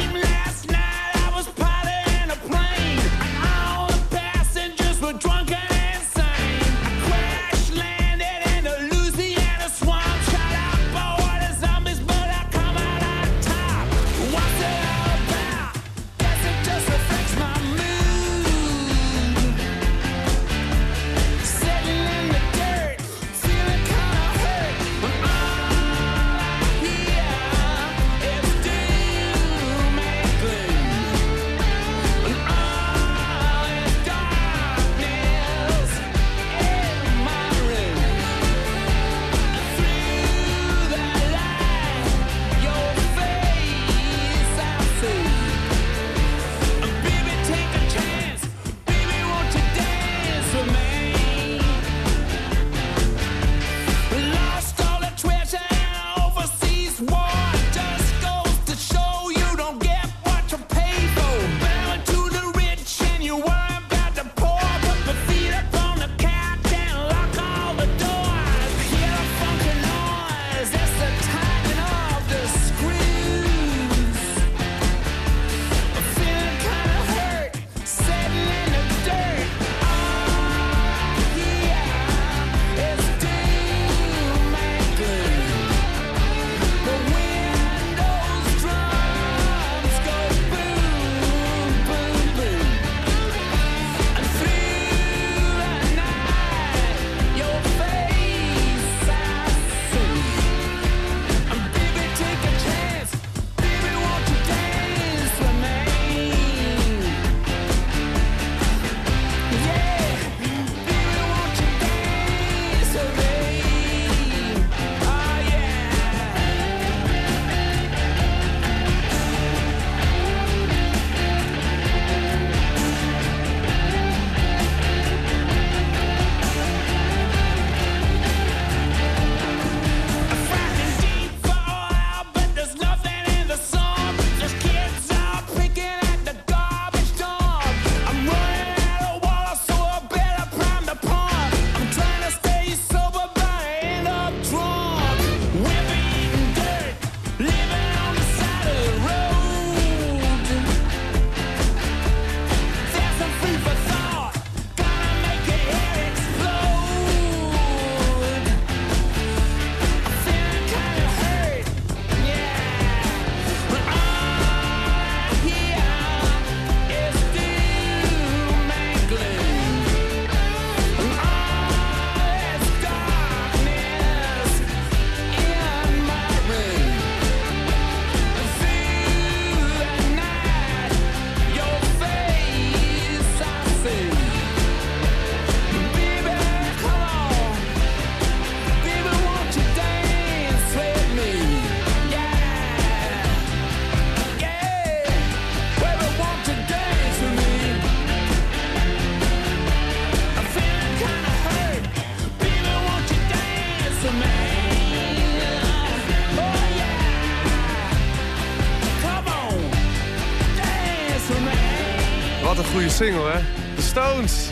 Stones.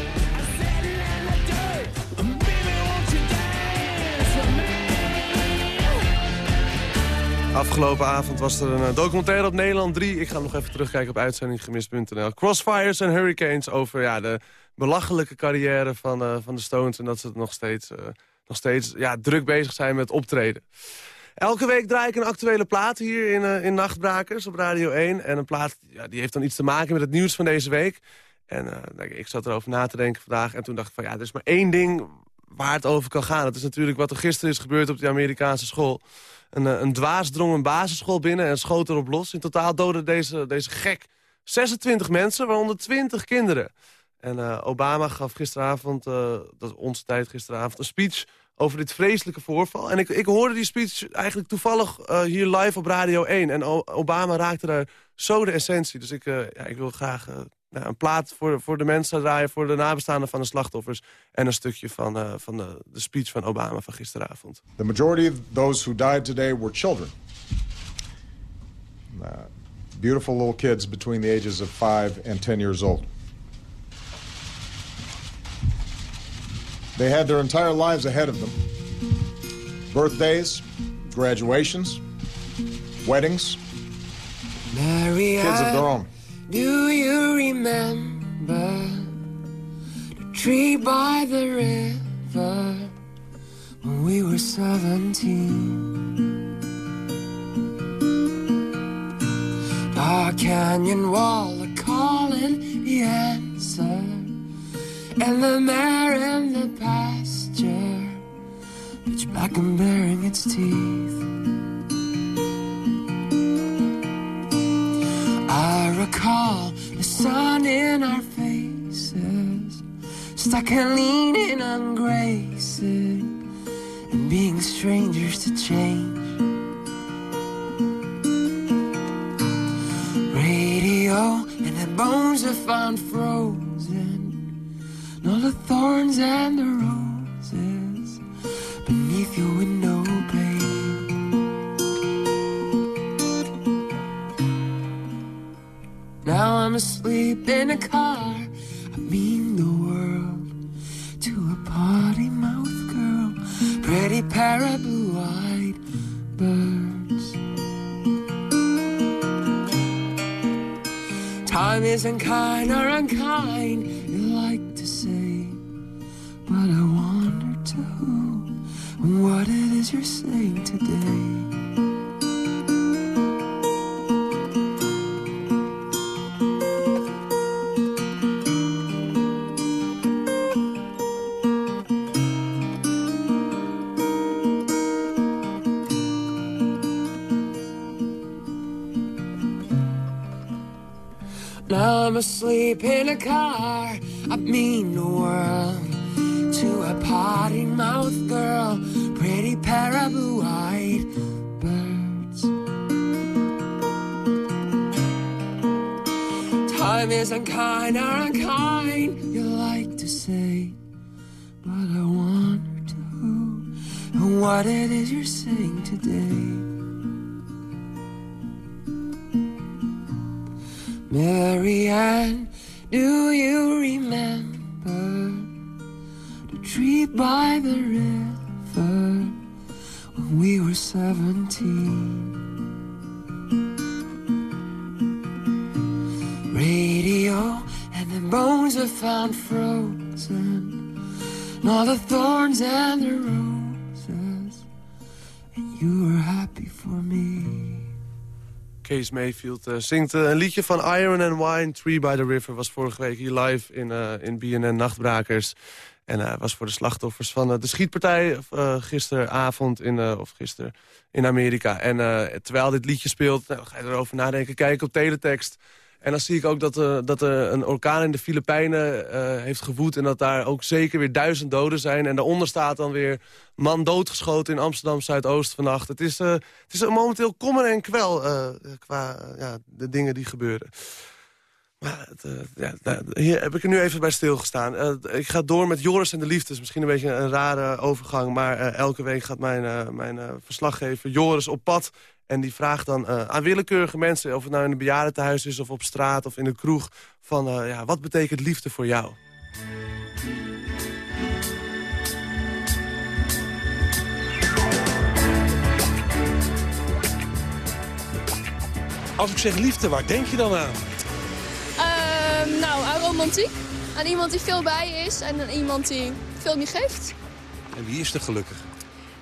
Afgelopen avond was er een eh, documentaire op Nederland 3. Ik ga nog even terugkijken op uitzendinggemist.nl. Crossfires en Hurricanes over ja, de belachelijke carrière van, eh, van de Stones... en dat ze nog steeds, eh, nog steeds ja, druk bezig zijn met optreden. Elke week draai ik een actuele plaat hier in, eh, in Nachtbrakers op Radio 1. En een plaat ja, die heeft dan iets te maken met het nieuws van deze week. En eh, nou, ik zat erover na te denken vandaag. En toen dacht ik van ja, er is maar één ding waar het over kan gaan. Dat is natuurlijk wat er gisteren is gebeurd op die Amerikaanse school. Een, eh, een dwaas drong een basisschool binnen en schoot erop los. In totaal doodde deze, deze gek 26 mensen, waaronder 20 kinderen. En eh, Obama gaf gisteravond, dat is onze tijd gisteravond, een speech over dit vreselijke voorval. En ik, ik hoorde die speech eigenlijk toevallig eh, hier live op Radio 1. En Obama raakte daar zo de essentie. Dus ik, eh, ja, ik wil graag nou, een plaat voor, voor de mensen draaien... voor de nabestaanden van de slachtoffers... en een stukje van, van de, de speech van Obama van gisteravond. The majority of those who died today were children. Uh, beautiful little kids between the ages of 5 and 10 years old. They had their entire lives ahead of them. Birthdays, graduations, weddings, Mary, kids of their own. do you remember the tree by the river when we were 17? Dark canyon wall, a calling the answer, and the mare in the pasture, which black and baring its teeth. I recall the sun in our faces, stuck and leaning on graces, and being strangers to change. Radio and the bones are found frozen, all the thorns and the roses beneath your window pane. Now I'm asleep in a car. I mean the world to a potty mouth girl. Pretty pair of blue eyed birds. Time isn't kind or unkind, what it is you're saying today. Now I'm asleep in a car. I mean the world Time isn't kind or unkind, you like to say, but I wonder to and what it is you're saying today. Marianne, do you remember the tree by the river when we were 17? Are found frozen, all the thorns and the roses, and you were happy for me. Kees Mayfield eh, zingt eh, een liedje van Iron and Wine, Tree by the River. Was vorige week hier live in, eh, in BNN Nachtbrakers. En was voor de slachtoffers van de schietpartij gisteravond in, of gisteren in Amerika. En terwijl dit liedje speelt, nou, ga je erover nadenken, kijken op teletext. En dan zie ik ook dat, eh, dat er een orkaan in de Filipijnen eh, heeft gewoed... en dat daar ook zeker weer duizend doden zijn. En daaronder staat dan weer man doodgeschoten in Amsterdam-Zuidoost vannacht. Het is, eh, het is momenteel kommer en kwel eh, qua eh, ja, de dingen die gebeuren. Maar eh, ja, hier heb ik er nu even bij stilgestaan. Eh, ik ga door met Joris en de Liefdes. Misschien een beetje een rare overgang. Maar eh, elke week gaat mijn, mijn verslaggever Joris op pad. En die vraagt dan aan willekeurige mensen... of het nou in een bejaardentehuis is of op straat of in een kroeg... van ja, wat betekent liefde voor jou? Als ik zeg liefde, waar denk je dan aan? Ehm, nou, aan romantiek. Aan iemand die veel bij je is en aan iemand die veel je geeft. En wie is er gelukkig?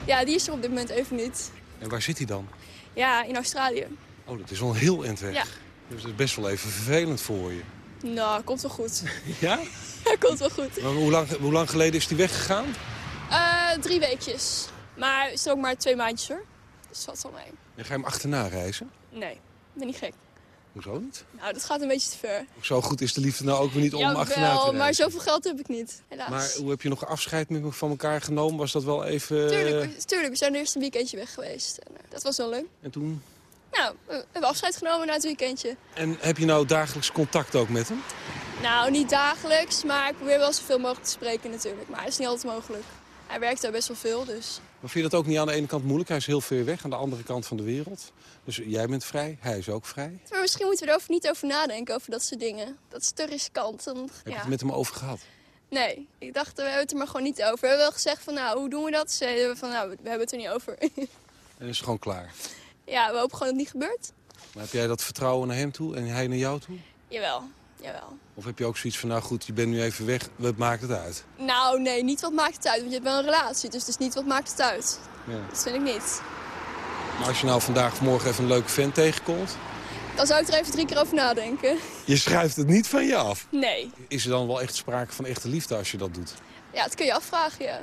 Ja, die is er op dit moment even niet. En waar zit hij dan? Ja, in Australië. Oh, dat is al een heel eind weg. Ja. Dus dat is best wel even vervelend voor je. Nou, komt wel goed. (laughs) Ja? Ja, komt wel goed. Maar hoe, lang, hoe lang geleden is hij weggegaan? Eh, drie weekjes. Maar het is ook maar twee maandjes hoor. Dus dat wel mee. En ga je hem achterna reizen? Nee, ben niet gek. Hoezo niet? Nou, dat gaat een beetje te ver. Zo goed is de liefde nou ook weer niet om hem achterna te maar zoveel geld heb ik niet. Helaas. Maar hoe heb je nog afscheid met me van elkaar genomen? Was dat wel even... Tuurlijk, tuurlijk, we zijn eerst een weekendje weg geweest. En, eh, dat was wel leuk. En toen? Nou, we we hebben afscheid genomen na het weekendje. En heb je nou dagelijks contact ook met hem? Nou, niet dagelijks, maar ik probeer wel zoveel mogelijk te spreken natuurlijk. Maar dat is niet altijd mogelijk. Hij werkt daar best wel veel, dus... Maar vind je dat ook niet aan de ene kant moeilijk? Hij is heel ver weg, aan de andere kant van de wereld. Dus jij bent vrij, hij is ook vrij. Maar misschien moeten we er over niet over nadenken, over dat soort dingen. Dat is te riskant. Dan, Heb je ja. het met hem over gehad? Nee, ik dacht, we hebben het er maar gewoon niet over. We hebben wel gezegd van, nou, hoe doen we dat? Zeiden we van, nou, we hebben het er niet over. (laughs) En is het gewoon klaar. ja, we hopen gewoon dat het niet gebeurt. Maar heb jij dat vertrouwen naar hem toe en hij naar jou toe? Jawel, jawel. Of heb je ook zoiets van, nou goed, je bent nu even weg, wat maakt het uit? Nou, nee, niet wat maakt het uit, want je hebt wel een relatie. Dus het is niet wat maakt het uit. Ja. Dat vind ik niet. Maar als je nou vandaag of morgen even een leuke vent tegenkomt... Dan zou ik er even drie keer over nadenken. Je schuift het niet van je af. Nee. Is er dan wel echt sprake van echte liefde als je dat doet? Ja, dat kun je afvragen, ja.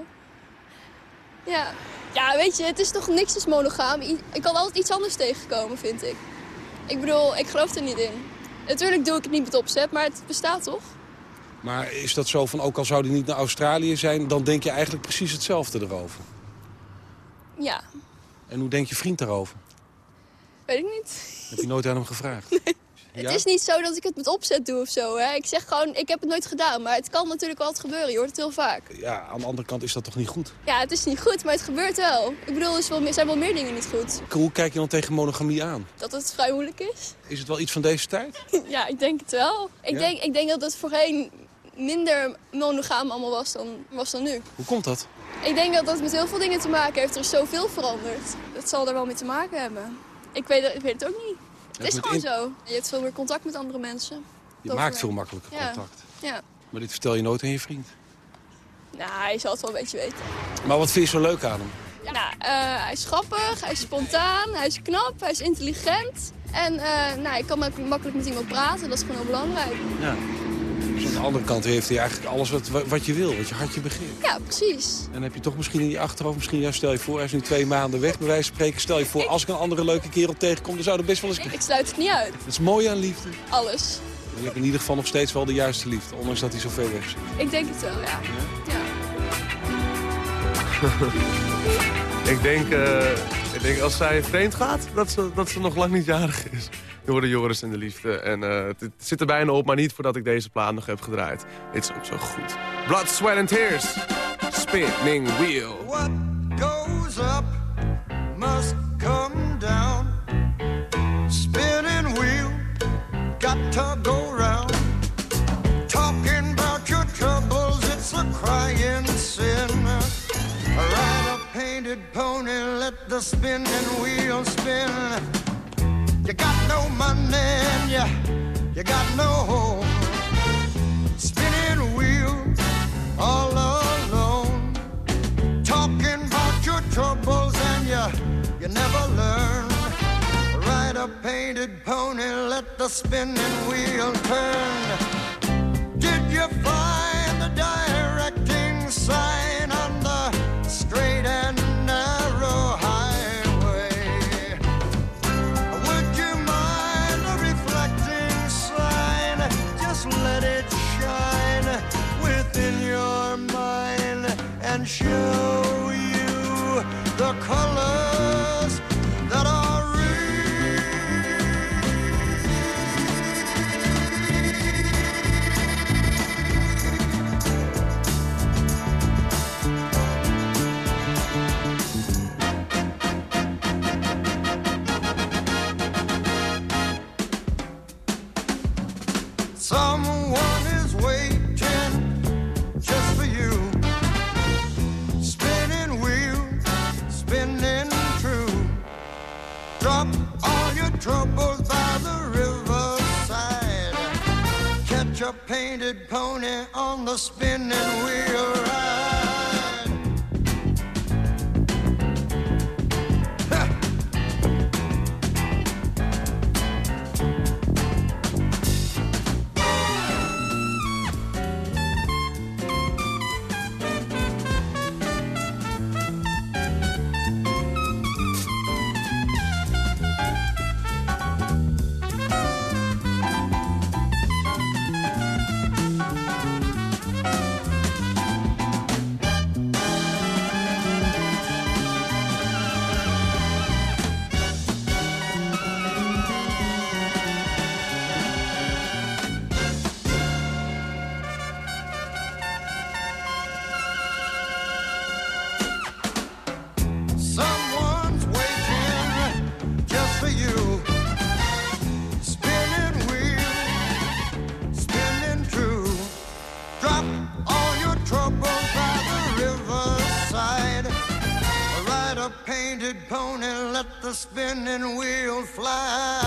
Ja. Ja, weet je, het is toch niks is monogaam. Ik kan altijd iets anders tegenkomen, vind ik. Ik bedoel, ik geloof er niet in. Natuurlijk doe ik het niet met opzet, maar het bestaat toch? Maar is dat zo van, ook al zou die niet naar Australië zijn... dan denk je eigenlijk precies hetzelfde erover? Ja, En hoe denkt je vriend daarover? weet ik niet. Heb je nooit aan hem gevraagd? (laughs) Ja? Het is niet zo dat ik het met opzet doe of zo, hè. Ik zeg gewoon, ik heb het nooit gedaan. Maar het kan natuurlijk wel altijd gebeuren, je hoort het heel vaak. Ja, aan de andere kant is dat toch niet goed? Ja, het is niet goed, maar het gebeurt wel. Ik bedoel, er wel zijn wel meer dingen niet goed. Hoe kijk je dan tegen monogamie aan? Dat het vrij moeilijk is. Is het wel iets van deze tijd? (laughs) Ja, ik denk het wel. Ik, Ja? denk, ik denk dat het voorheen minder monogaam allemaal was dan, was dan nu. Hoe komt dat? Ik denk dat dat met heel veel dingen te maken heeft. Er is zoveel veranderd. Dat zal er wel mee te maken hebben. Ik weet, ik weet het ook niet. Het is gewoon in- zo. Je hebt veel meer contact met andere mensen. Je maakt veel makkelijker Ja. contact. Ja. Maar dit vertel je nooit aan je vriend. Nou, hij zal het wel een beetje weten. Maar wat vind je zo leuk aan hem? Nou, eh, hij is grappig, hij is spontaan, hij is knap, hij is intelligent. En eh, nou, ik kan mak- makkelijk met iemand praten, dat is gewoon heel belangrijk. Ja. Dus aan de andere kant heeft hij eigenlijk alles wat, wat je wil, wat je hartje begeert. Ja, precies. En dan heb je toch misschien in je achterhoofd, misschien ja, stel je voor, hij is nu twee maanden weg, bij wijze van spreken. Stel je voor, als ik een andere leuke kerel tegenkom, dan zou er best wel eens... Ik sluit het niet uit. Dat is mooi aan liefde. Alles. Je hebt in ieder geval nog steeds wel de juiste liefde, ondanks dat hij zo ver weg zit. Ik denk het wel, ja. ja. (laughs) ik, denk, eh, ik denk als zij vreemd gaat, dat ze, dat ze nog lang niet jarig is. Hoorde Joris en de liefde. En eh, het, het zit er bijna op, maar niet voordat ik deze plaat nog heb gedraaid. Dit is ook zo goed. Blood, Sweat and Tears. Spinning Wheel. What goes up must come down. Spinning wheel, got to go round. Talking about your troubles, it's a crying sin. Ride a painted pony, let the spinning wheel spin. Painted pony, let the spinning wheel turn. Did you find the directing sign on the straight and narrow highway? Would you mind the reflecting sign? Just let it shine within your mind and show you the colors painted pony on the spinning wheel ride. Spinning wheel fly.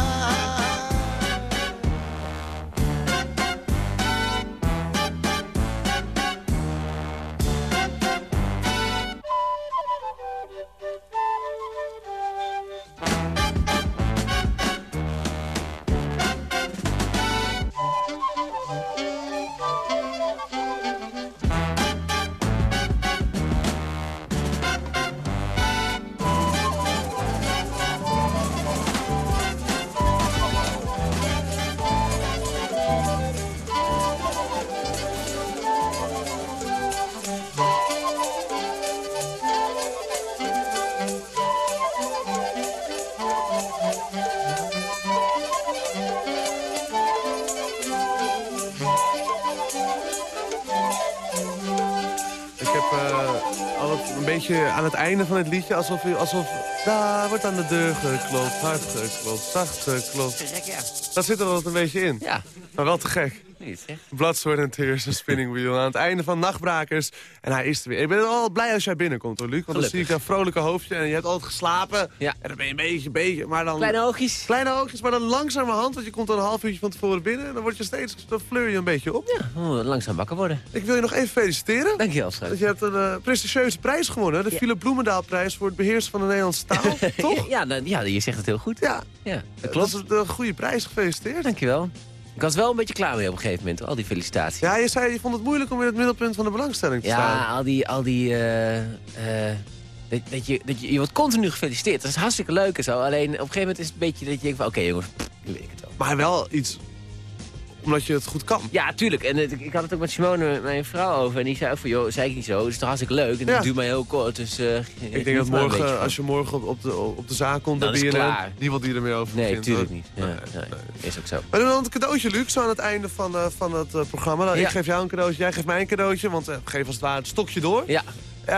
Einde van het liedje... alsof, u- alsof daar wordt aan de deur geklopt, hard geklopt, zacht geklopt. ja. Dat zit er altijd een beetje in. Ja. Maar wel te gek. Niet, zeg. Blood, Sweat and Tears, een spinning wheel. Aan het einde van Nachtbrakers. En hij is er weer. Ik ben al blij als jij binnenkomt hoor, Luc. Want dan zie ik een vrolijke hoofdje. En je hebt altijd geslapen. Ja. En dan ben je een beetje, beetje. Maar dan, Kleine oogjes. Kleine oogjes, maar dan langzamerhand. Want je komt dan een half uurtje van tevoren binnen. En dan word je steeds, dan fleur je een beetje op. Ja, langzaam wakker worden. Ik wil je nog even feliciteren. Dankjewel, schat. Want je hebt een eh, prestigieuze prijs gewonnen. De Ja. Philip Bloemendaalprijs voor het beheersen van de Nederlandse taal. (laughs) Toch? Ja, nou, ja, je zegt het heel goed. Ja. Ja, dat Dat klopt. is een goede prijs. Gefeliciteerd. Dankjewel. Ik was wel een beetje klaar mee op een gegeven moment, al die felicitaties. Ja, je zei je vond het moeilijk om in het middelpunt van de belangstelling te staan. Ja, al die... Al die eh, eh, dat, dat je, dat je, je wordt continu gefeliciteerd. Dat is hartstikke leuk en zo. Alleen op een gegeven moment is het een beetje dat je denkt van... Oké jongens, pff, nu weet ik het wel. Maar wel iets omdat je het goed kan. Ja, tuurlijk. En het- ik had het ook met Simone, mijn vrouw, over. En die zei ook van, joh, zei ik niet zo. Het is toch hartstikke leuk. En Ja. dat duurt mij heel kort. Dus eh, Ik denk dat morgen, als je morgen op, de, op de zaak komt, Dan dan is ben je niemand die er meer over Nee, tuurlijk niet. Ja, nee, Is ook zo. We doen dan een cadeautje, Luc, zo aan het einde van, eh, van het eh, programma. Ja. Ik geef jou een cadeautje, jij geeft mij een cadeautje. Want eh, geef als het ware het stokje door. Ja. Eh,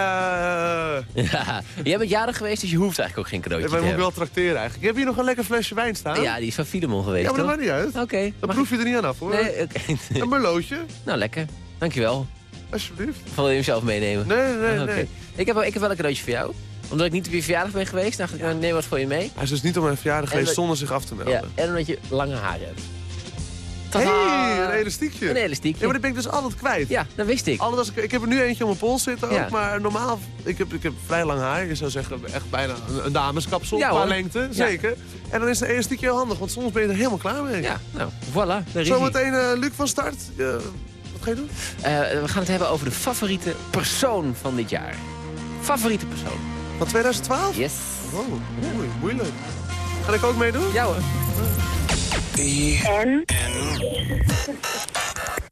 Ja, jij bent jarig geweest, dus je hoeft eigenlijk ook geen cadeautje wij te moeten hebben. wel trakteren eigenlijk. Ik heb hier nog een lekker flesje wijn staan. Ja, die is van Filemon geweest, Ja, maar dat maakt niet uit. Oké. Dan proef je er niet aan af, hoor. Nee, oké. (laughs) Een merlotje, Nou, lekker. Dankjewel. alsjeblieft. Of wil je hem zelf meenemen? Nee, nee, Ah, nee. Ik, heb, wel- ik heb wel een cadeautje voor jou. Omdat ik niet op je verjaardag ben geweest, dacht ik, nou, neem wat voor je mee. Hij is dus niet op mijn verjaardag geweest zonder zich af te melden. Ja, en omdat je lange haar hebt. Hey, een elastiekje. Een elastiekje. Ja, maar dat ben ik dus altijd kwijt. Ja, dat wist ik. Altijd als ik, ik heb er nu eentje op mijn pols zitten ook, Ja. maar normaal, ik heb, ik heb vrij lang haar. Je zou zeggen, echt bijna een, een dameskapsel Ja, qua hoor. lengte, Ja. zeker. En dan is de elastiekje heel handig, want soms ben je er helemaal klaar mee. Ja, nou, voilà. Daar is. Zometeen eh, Luc van start. Eh, wat ga je doen? Eh, we gaan het hebben over de favoriete persoon van dit jaar. Favoriete persoon. Van 2012? Yes. Oh, mooi, moeilijk. Ga ik ook meedoen? Ja hoor. E N. N.